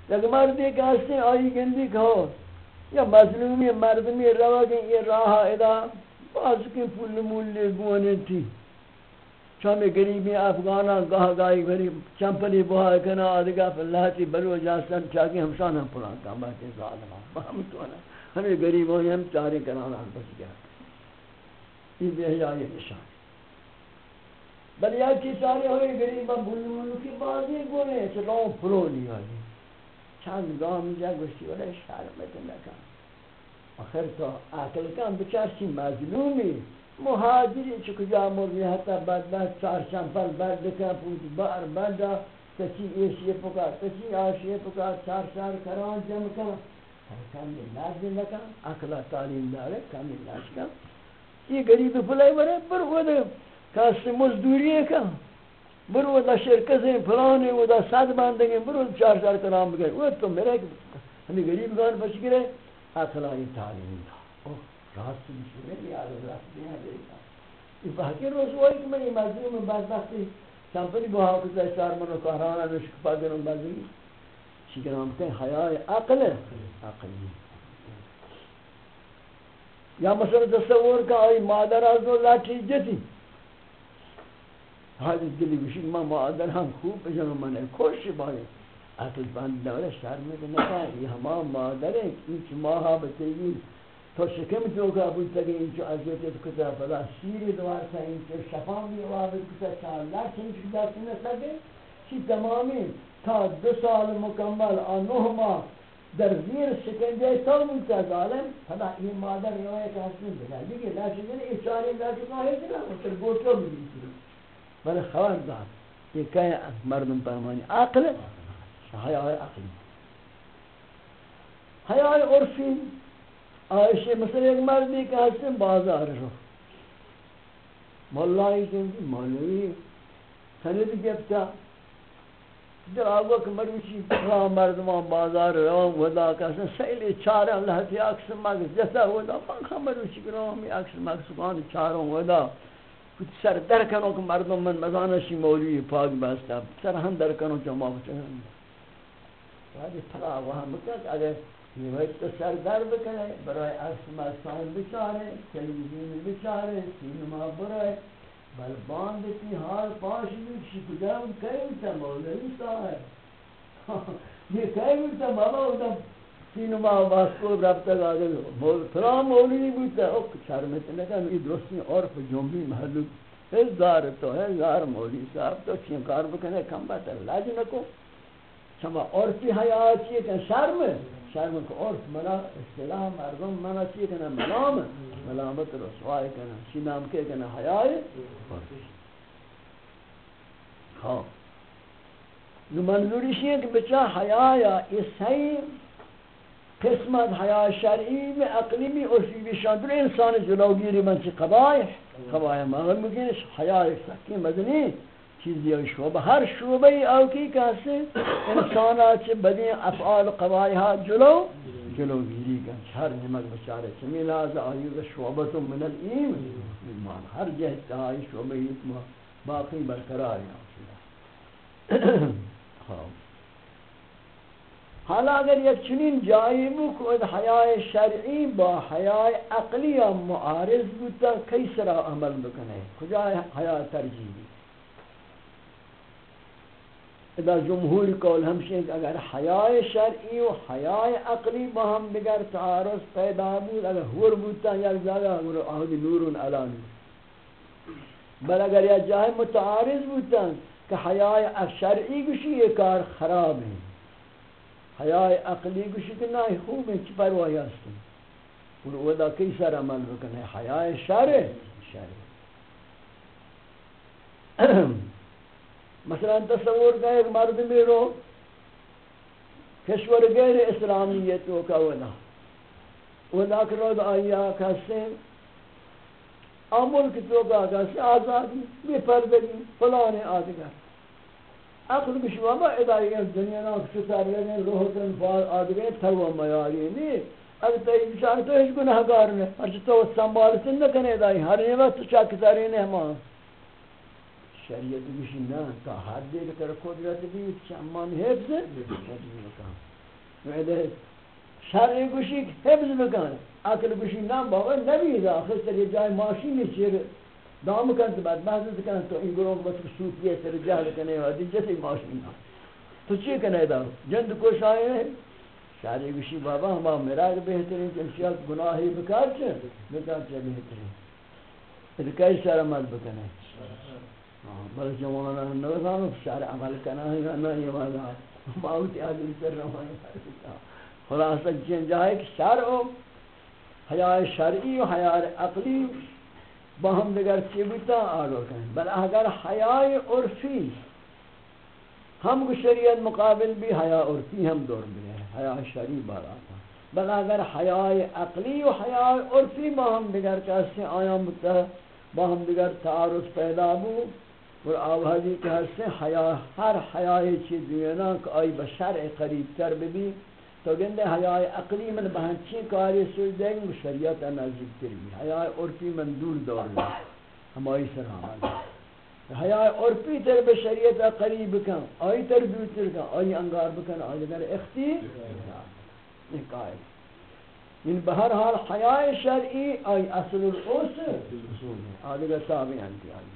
A: یک مرد ایک ہستے آئی گندی کہو یا مظلومی، مردمی روا کہ یہ راہ ادا بعض کے پول مولی گوانے تھی۔ چامی گریبی افغانا گاہ گاہی غریب چمپلی بہا کنا آدھگا اللہ تی بلو جاستن چاکی ہمشان ہم پلان کام باتی ظالمان ہم تو انا ہمیں گریبوں ہم چاری کرانا بس گیا۔ یہ بے حیائی نشان۔ بل یا کی چاری ہوئی گریبا بلو مولو کی بازی گونے، چلو پلو لیا۔ چند گاہ می جا گوشتی ولی شرمت نکن آخر تو عقل کن بچرسی مظلومی. مهاجری چه کجا مرمی حتی بعد بعد چار چنپل بعد بکن پوت بار بعد کسی ایشی پکار کسی آشی پکار چار چار کران جمع کن. کمی لازم نکن عقل تعلیم داره کمی لاش کن. یہ غریب پلائی بره بر خود کسی مزدوری کن. برو دا شرکت فلانی و دا صد بندگی برو چار چار کرام بگیر وہ تو میرے ہمیں غریب گان بچ گرے این تعلیم دا او راست میشه. نه یاد راست نه این وحکی رسوایی که من این مظلوم وقتی کمپنی با حافظ اشتر من و کهران هم شکفا گرم بزنی چی گرام بکنی حیای عقله عقلی یا مثلا تصور که آی مادر از رو لاتی جتی. حالت دلی بشید من مادر هم خوب بجنم من کشی باید عقل بند داره شر میده نکن این همه مادره اینچ ماها به بتیگی تو شکم تو بود تگه اینچو چه کتا فلا سیر دوار سا اینچو شفا شفان کتا شالله چنچ کتا سنه نسده چی تمامی؟ تا دو سال مکمل آنوه ما در زیر شکنجه تو بود تا فلا این مادر روایت حسن بگن دیگه لاشدن ایچاری لاشد قاهد نمون تر گوشو بگیسی بله خواهد دار که مردم پرمانی عقل حیاء عقلی حیاء عرفی آئیشی مثل ایک مردی کہ ہستن بازار رو. مولائی جنگی مولوی سند گفتا در آگو کہ مروچی را مردمان بازار رو ودا کسن سیلی چار اللہ تی اکس مگز جتا ودا من خمروچی گرامی اکس مگز سکان چاروں ودا. کچھ سر در کنو کہ مردم من مزانشی مولوی پاک بستا سر ہم در کنو چما بچن ولی پلا وہاں مکت اگر یہ وقت تو سر در بکنے برای اسم اسان بچارے تلویزیون بچارے سینما برای بل باندتی حال پاش بھی شکجا ہم کئی تا مولوی صاحب۔ یہ کئی تا بابا ہوتا سینما واسکو رابطہ گادے مول فلاں مولوی بوتا، او شرمت نکن یہ درستی عرف جنبی محلو ہزار تو ہزار مولوی صاحب تو چین کار بکنے کم بات ہے لاج نکو۔ شما عرفی حیات چیئے کہ شرم؟ شرم کو عرف ملا اصطلاح مردم منا چیئے کہ ملام ملامت رسوائی کنا شی نام کے کنا حیاء عرفی نو منظوری شیئے کہ بچا حیاء یا اسی قسمت حیاء شرعی میں عقلی میں عرفی بھی شاندر انسان جلوگیری من چی قبائح قبائح مغل مکنش حیاء سکی مدنی. چیزی او شعبہ ہر شعبہ او کی کہتے انسانات بدی افعال قبائحہ جلو جلو گیری کا ہر نمک بچارے چمی لازا آئیو شعبت من الائیم ایمان، ہر جہت آئی شعبہ ایتما باقی برقرار ہے حالا اگر یک چنین جایی بو که حیاء شرعی با حیاء عقلی معارض بودتا کئی سرا عمل بکنے کجا حیاء ترجیبی اذا جمهور قول ہمشہ اگر حیاء شرعی و حیاء عقلی با ہم دیگر تعارض پیدا بود، اگر ہور بودتا یک جگہ اور آہد نور علانی بل اگر یک جائے متعارض بودتا کہ حیاء شرعی گوشی یہ کار خراب ہے. حیاء عقلی گوشی کہ نہیں خوب ہے، چی پروائی ہستی انہوں ودا کئی سر عمل بکنے حیاء شرع شرع مثلا تصور کا ایک مرد میں رو کشور غیر اسلامیت کو کا ولا ولا کرو آیا کسے امول کی تو کا کسے آزادی، بے پردگی، فلان آدگر عقل بشوا ما اداری دنیا نا ستار لگے روح کن فار آدگر تو میاری نہیں اگر تو انسان تو ہیچ گناہ گار نہیں ہر چیز تو سنبھال سن نہ کنے دای ہر وقت چاک سارے نے ہم شریعت بشی نا، تا حد دیگه تر قدرت بید چمان حفظ بکن ویده شرعی گوشی حفظ بکن عقل گوشی نا بابا نبید آخر سر یه جای ماشینی چیر۔ دام کن تو بعد محضر کن تو این گروه بس صوفیه سر جهل کنه و دی جسی ماشین نا تو چی کنه دا؟ جند کش آئے شرعی گوشی بابا، ہما مراغ بہترین کنشیات گناہی بکار چه بکار چه بہترین ادھر کئی سر عمل بکنے۔ بل جوانا نوزانو شعر عمل کنا ہے نا یہ والا۔ باوت باوتی آدم سر روانا خلاصہ جن جائے کہ شرع حیاء شرعی و حیاء عقلی۔ باہم دیگر چی بیتا آگو کریں بل اگر حیاء عرفی، ہم کو شریعت مقابل بھی حیاء عرفی ہم دور بھی ہیں۔ حیاء شرعی بارا بل اگر حیاء عقلی و حیاء عرفی باہم دیگر کیسے آیا متا باہم دیگر تعارض پیدا بو اور آوازی کہ ہستے حیا ہر حیاء چی دینا کہ آئی بشرع قریب تر ببی تو گندے حیاء عقلی من بہنچی کاری سوئی دیں گے شریعت نازک تر بھی حیاء عرفی من دور دور لیں ہمائی سر ہمارا حیاء عرفی تر بشریعت قریب کن آئی تر دور تر کن آئی انگار بکن آئی در اختی. یہ قائل ان بہرحال حیاء شرعی آئی اصل الاصل آئی در تابعی انتی آئی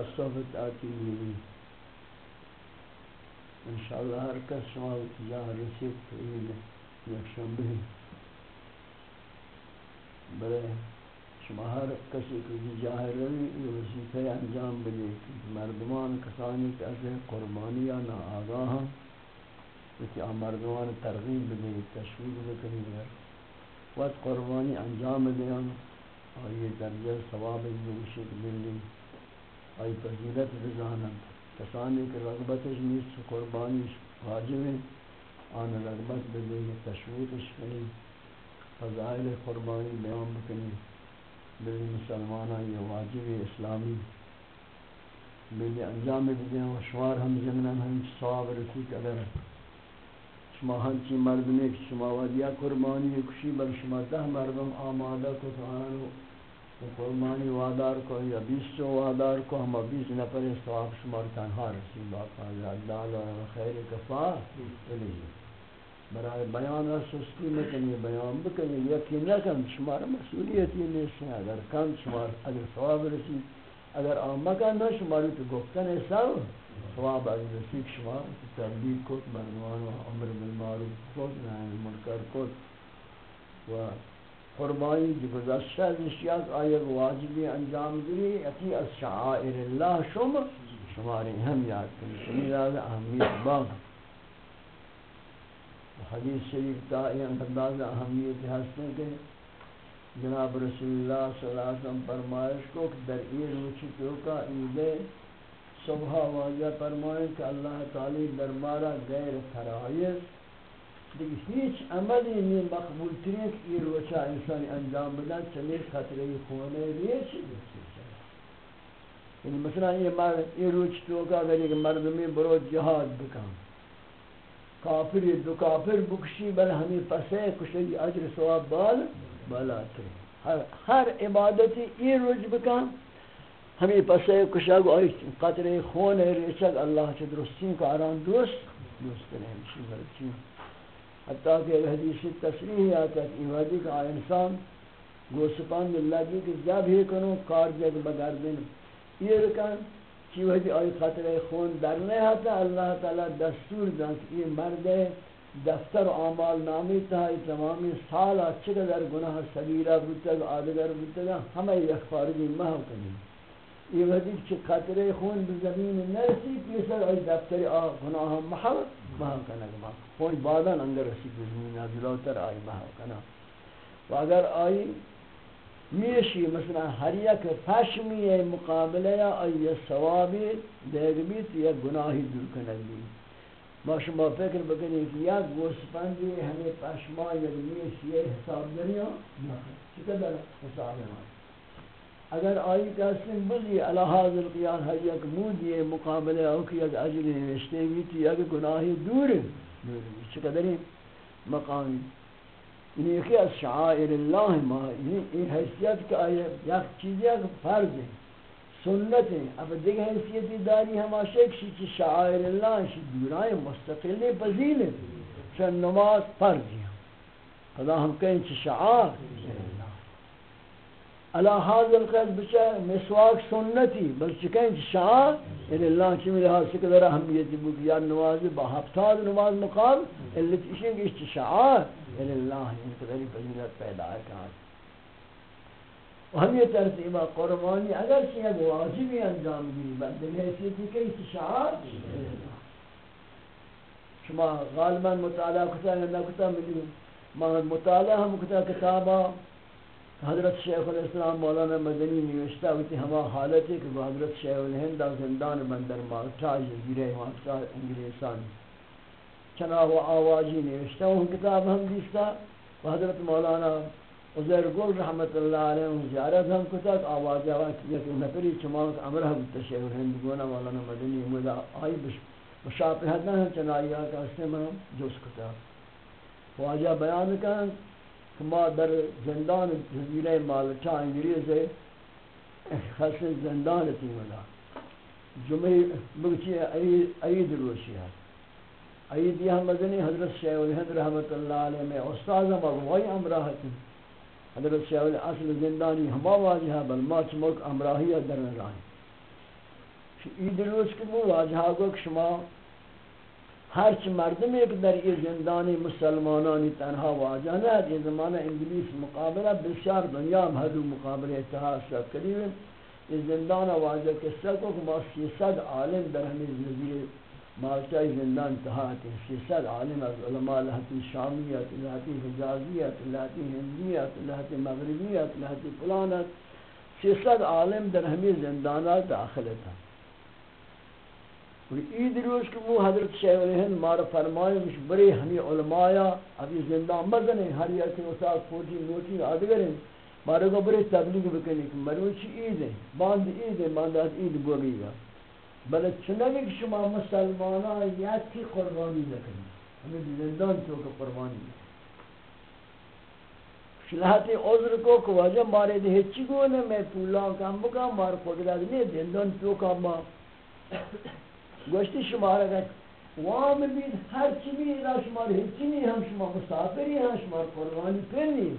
A: فردا صبح تاثیر بھی انشاءاللہ ہر کس شما جا رسید فرید یک شنبه برے شما ہر کسی کو جاہر روی یہ وظیفہ انجام بدے مردمان کسانی کہ از قربانیاں آگاہ ہیں کہ مردمان ترغیب بدے تشویق بکنی گر وقت قربانی انجام دیں اور یہ درجہ ثواب جوشک ملی۔ آئی فضیلت بزانند کسانی کہ رغبتش نیست قربانی واجب ہے. آن رغبت بدے تشویقش کنی فضائل قربانی بیان بکنی بلی مسلمانہ یہ واجب اسلامی. بلی انجام بدے و شوار ہم زمنان ہم ثواب رسیق ادھر شما ہنچی مردمی کہ شما ودیا قربانی کشی بل شما ده مردم آماده کو تانو قربانی وادار کو، یا بیس سو وادار کو، ہم بیس نفر ثواب شما تنها رسی باقا دال خیر کفا الیه برای بیان سستی مکنی بیان بکنی یکی نکن شما مسئولیتی نیست اگر کم شما اگر ثواب رسی، اگر آمکن نہ شما تو گفتن حساب ثواب از رسید شما تبلیغ کت مردمان و عمر بالمعروف کت نهی منکر کت۔ و قربانی جو گذشته ازش یک واجبی انجام گیری اتی از شعائر الله شما شماری هم یاد کنی شمی لازم اهمیت باغ حدیث شریف تا این انداز اهمیت هستے کہ جناب رسول اللہ صلی اللہ علیہ وسلم فرمائش کو کہ در این روچی تو کا عیدے صبح واجہ فرمائیں کہ اللہ تعالی دربارہ غیر فرائض دیکھ ہیچ عملی نہیں مقبول ترین کہ یہ روچہ انسانی انجام بدن چلے خطرے خونے ریچ یعنی مثلا یہ مرد یہ روچ تو کا اگر ایک مردمی برو جہاد بکن. کافر دو کافر بکشی، بل ہمیں پسے کشی اجر ثواب بال بالا ہر ہر عبادتی یہ روچ بکن ہمیں پسے کشاگ آئی قطر خون ہے ریچک اللہ چھ درستین کا آران دوست دوست کریں ہمشی برچی حتیٰ کہ حدیث تصریح آتا ہے کہ وحدی کا انسان گوسپان اللہ کی کہ جب ہی کنو، کار جگ بگر بگردن یہ رکن چی وحدی آئی قطر خون در نہیں آتا، اللہ تعالی دستور دن کہ یہ مرد دفتر و عمال نامی تہا تمامی سال چکہ در گناہ صغیرہ بودتا آدگر بودتا ہمیں یک فارغی محو کنیم یہ وحدی چھ قطرے خون بزمین نرسی پیسر آئی دفتر آ، گناہ محو۔ محو کنگ محو خون بادن اندر رسی بزمین جلوتر آئی محو کنگ و اگر آئی میشی مثلا ہر یک فشمی مقابلہ یا آئی ثوابی دیگ بیت یا گناہی دور کنگ بھی ما شما فکر بکنی کہ یا گوسپندی ہمیں پشما یا میشی حساب دنیا چکہ حساب ہمارا اگر آئی کسی بلی علی حاضر قیان ہے، یک مودی مقابلے او کی یک عجل نوشتے گی تو یک گناہی دور دور چقدری مقامی یعنی یکی از شعائر اللہ ما یعنی این حیثیت کا یک چیز، یک فرض ہے سنت ہے اب دیکھ حیثیتی داری ہما شکشی چی شعائر اللہ شی دورائیں مستقلی پذیل ہے چون نماز فرض ہے خدا ہم کہیں چی شعائر اللہ علا حاضر قد بچا مسواک سنتی، بس چکن شاہ ان یعنی اللہ کی میرے حال سے قدر اہمیتی بک یا نواز با ہفتاد نماز مقام، اللہ تشین کہ شعار؟ یعنی ان اللہ ان قدری فضیلت پیدا ہے کہا و ہم یہ ترتیبہ قربانی، اگر سے واجبی انجام دی، بندے میں حیثیتی کہ اس شعار؟ شما غالبا مطالعہ کتا یا نہ کتا ملی مطالعہ ہم کتا کتابہ حضرت شیخ الاسلام مولانا مدنی نوشتہ ہوتی ہما حالت ہے کہ حضرت شیخ الہند زندان بندر مالتا جزیرہ واسطہ انگلیسان چنا وہ آوازی نوشتہ ہوں کتاب ہم دیستا و حضرت مولانا عزیر گل رحمت اللہ علیہ زیارت ہم کتاب آواز آواز کہ نفری چمانک امرہ بودتا شیخ الہند گونا مولانا مدنی مدہ آئی مشاپہت نہ چنائی آکا استعمال جوس کتاب واجہ بیان کرن ما در زندان جزیره مالچا انگریز خاص زندان تیم ولا۔ جمعه بگچی عید روشی هست عید یہ مدنی حضرت شیخ الہند رحمت اللہ علیہ میں استاد ہم اغوائی امراحتی حضرت شیخ اصل زندانی ہما واجہا بل ما چمک امراحی در راہی عید روز کی مو واجہا گو شما ہرچ مردم ایک در یہ زندانی مسلمانانی تنہا واجہ نہ ہے، یہ زمانہ انگلیس مقابلہ بسیار دنیا مہدو مقابلہ اتحاد شد قریب یہ زندان واجہ کے سکو کہ ما سی عالم در ہمیں نظیر مالچائی زندان تحاتی سی عالم از علماء لہتی شامیت لہتی حجازیت لہتی ہندیت لہتی مغربیت لہتی پلانت سی عالم در ہمیں زندانات داخلتا عید روز کہ وہ حضرت شیخ الہند مارا فرمائے، مش بڑے ہمیں علماء، ابھی زندہ مدن ہیں ہر یک استاد فوجی نوٹی آدگر ہیں مارا کو بڑے تبلیغ بکنے کہ مروچ عید ہے، باند عید ہے، باند عید بولی گا۔ بلے چنگی کہ شما مسلمانہ یکی قربانی لکنی ہمیں زندان تو کہ قربانی شلحت عذر کو کہ وجہ مارے دے ہچی گونے میں پولا کام بکا، مار قدرت نہیں زندان تو کہ ما گوشتی شما را گفت وام بید هر چی بید را شما را هیچی نی هم شما مسافری هم شما قربانی کنی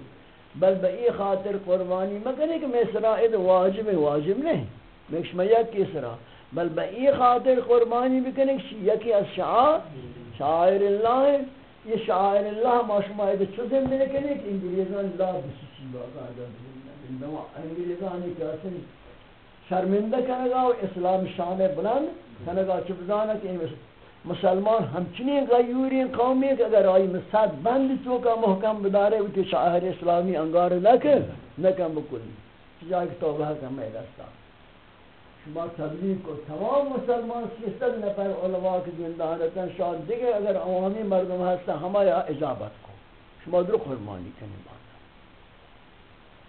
A: بل به این خاطر قربانی مکنی که مصرا اید واجب واجب نہیں۔ میک شما یکی سرا۔ بل به این خاطر قربانی بکنی که یکی از شعار شاعر الله یہ شاعر اللہ ما شما اید چو زنده نکنی که انگلیزان لا بسی چی باقا انگلیزانی که اصلا شرمنده کنگا و اسلام شان بلند۔ کنگا چو بزانا کہ مسلمان ہمچنی غیوری قومی کہ اگر آئی مساد بند تو کا محکم بدارے ہوتی شاہر اسلامی انگار لکن نکم بکلی چجا کہ توبہ کا میں دستا شما تبلیغ کو تمام مسلمان سیستر نفر علماء کی زندہ رہتا شاید دیگه اگر عوامی مردم ہستا ہمارے اجابت کو۔ شما در قرمانی کنی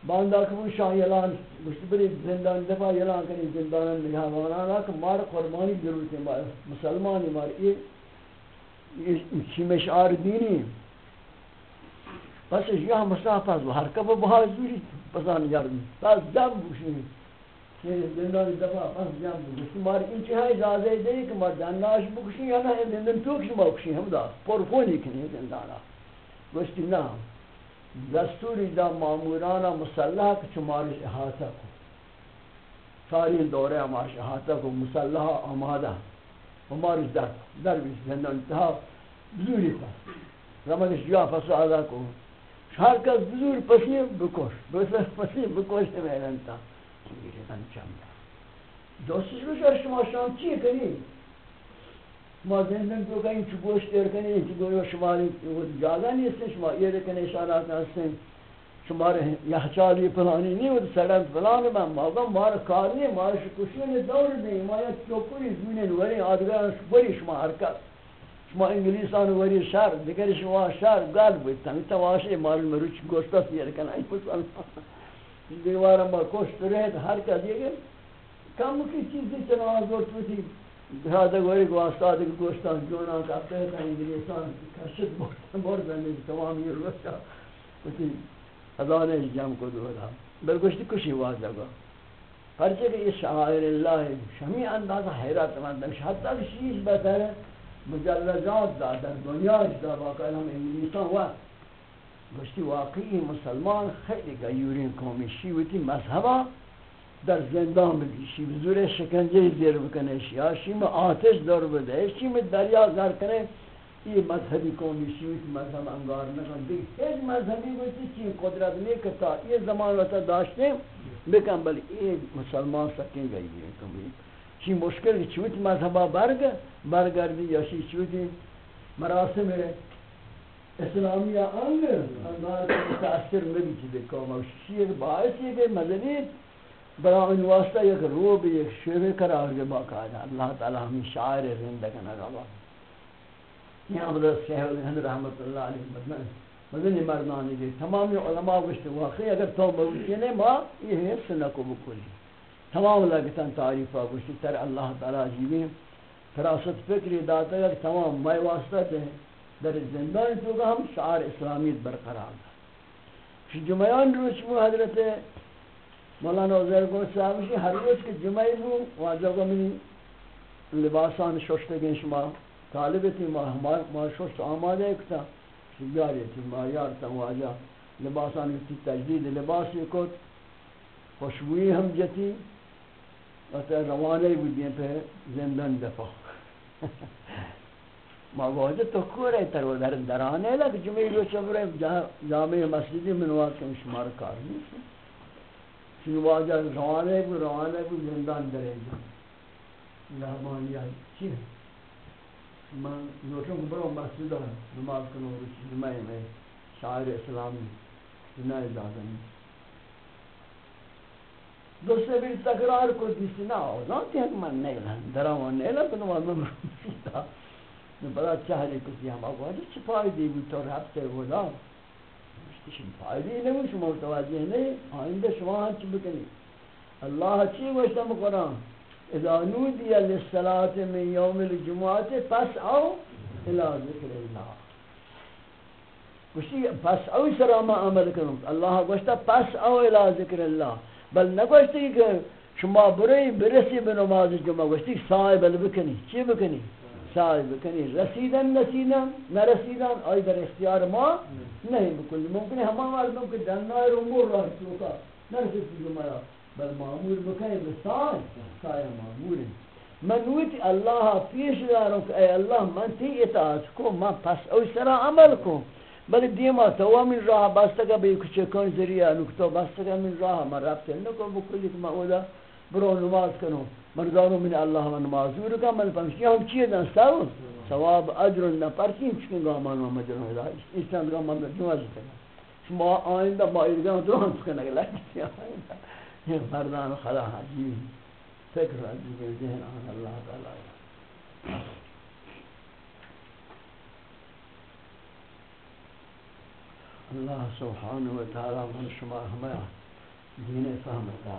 A: بات باندہ کہ وہ شاہ اعلان مشتبری زندان، دفاع اعلان کریں زندان، نگاہ وانا کہ مار قربانی ضرورت ہے مسلمانی مار، یہ چی مشعار دینی پس یہ مسافت و حرکت بہت زوری پسان یارمی پس جب بوشنی کہ زندان دفاع پس جب بوشنی مار انتہائی اجازہ دے کہ مار جناش بکشی یا نہ زندان تو توکش بکشی ہم دا پرفونی کنی زندانا۔ گوشتی نا دستوری دا معمولانا مسلح کہ چمارش احاطہ کو۔ ساری دورے ہمارش احاطہ کو مسلح آمادہ۔ ہمارش در در بھی زندہ انتہا بزوری پاس رمضش جا فسادہ کو۔ ہر کس بزور پسیم بکوش بسر پسیم بکوش میں رنتا میرے انچام دوستش بشار شما شام چیئے کنی؟ ما زندن تو کہیں چو گوشت ار کنی چو گوشت شماری جاگہ نیستن شما یہ کنی اشارات ہستن شمار یحچالی پلانی نہیں ہوتا سڑک پلان میں ماغم مار کار نہیں، مار شکوشین دور نہیں، ما یک چوکوی زمین وری آدگران بری شما حرکت۔ شما انگلیسان وری شر، دیگر شما شر گل بود تمی تواشی مار مروچ گوشتا سیر کنی مسلمان. دیوارم با کشت رہت حرکت یہ کم کی چیزی چنان آزور توتی بہادر گوری کو آستاد کے گوشتان جونا کہتے ہیں انگلیسان کشت بردن تمام یہ روشا کسی ازانے جم کو دو رہا بلگوشتی کشی واضح گا پرچہ کہ یہ شعائر اللہ ہے شمی اندازہ حیرات مندم حتی کہ شیش بہتر ہے مجلجات دا در دنیا دا باقی ہم انگلیسان ہوا گوشتی واقعی مسلمان خیلی گیورین قومی شیوتی مذهبا در زندان بگی شی بزور شکنجه زیر بکنه یا شیم آتش دور بده شیم دریا زر کنه. یہ مذہبی قومی شیوت مذہب انگار نکن. دیکھ ایک مذہبی گوشتی چین قدرت نہیں کتا یہ زمان وقت داشتے بکن بل یہ مسلمان سکیں گئی بھی کمی چی مشکل چوت مذہبہ برگ، برگردی یا شی چوتی مراسم ہے اسلامی انگ انگار متاثر مبی چی بکم و شیئر باعث یہ مذہبی برا ان واسطہ یک روب یک شعر قرار کے باقاعدہ اللہ تعالی ہمیں شاعر زندگی نگا یہاں حضرت شیخ الہند رحمت اللہ علیہ مدن مدنی مردانی جی، دی تمام علماء گوشت واقعی اگر تو بوچی ما، یہ حفظ نکو بکلی۔ تمام لگتن تعریفہ گوشت، تر اللہ تعالی جیبیم فراست فکری داتا ہے، تمام مائی واسطہ دے، در زندان تو ہم شعار اسلامیت برقرار۔ دا جمعیان روچ مو حضرت مولانا عزیر گوشت صاحب ہر روز کے جمعی بو واجہ کو منی لباسان شوشتگین شما طالب تھی ما ما شوشت آماده کتا شیاری تھی ما، یار تا واجا لباسان کی تجدید لباس کت خوشبوئی ہم جتی و تا روانے بودیں پہ زندان دفع ما واجہ تو کورے تر و در درانے لگ جمعی رو چبرے جامع مسجدی منوات کے شمار کار نہیں شنو واجہ روانے بود روانے بود زندان درے جا رحمانی آئی۔ چی ہے؟ من نوشم کو برو مسجد نماز کنو روچ جمعی میں شاعر اسلامی جنائی دادنی دوسرے بھی تقرار کو دیسی نا آزانتی ہے کہ من نیلن درمان نیلن تو نماز میں برو بڑا چہرے کسی ہم آگو آجا چی فائدی بھی تو رفتے ہودا مشتشن فائدی نہیں شما متوجہ نہیں آئندہ شما ہنچ بکنی اللہ چی وشتم قرآن اذا نودي للصلاة من يوم الجمعة فاسعوا الى ذكر الله گوشتی پس او سراما عمل کنم اللہ گوشتا پس او الى ذکر اللہ بل نگوشتی کہ شما بری برسی به نماز جمعه گوشتی سای بل بکنی چی بکنی سای بکنی رسیدن نسیدن نرسیدن. آئی در اختیار ما نہیں بکلی ممکن ہے ہمان مردم کہ دنائر امور راه چوکا نرسید جمعه بل معمول بکنی. بسائے سائے معمول. من ویتی اللہ پیش داروں کہ اے اللہ من تی اطاعت کو من پس او سرا عمل کو بل دیما تو من راہ بستگا بی کچھ کن ذریعہ نکتو بستگا من راہ من ربط نکو بکلی کہ من اودا برو نماز کنو من دارو من اللہ من معذور کا، من پمشی ہم چیئے دن سو ثواب، اجر نہ پرچیم چکن گا من مجرم ہدایت اس چند گا من نماز کنو شما آئندہ با ایدگاہ دو ہم سکنگ لگتی آئندہ یہ مردان خلا عجیب فکر عجیب ذہن آن اللہ تعالی۔ اللہ سبحانہ وتعالی من شما ہمیں دین فهم عطا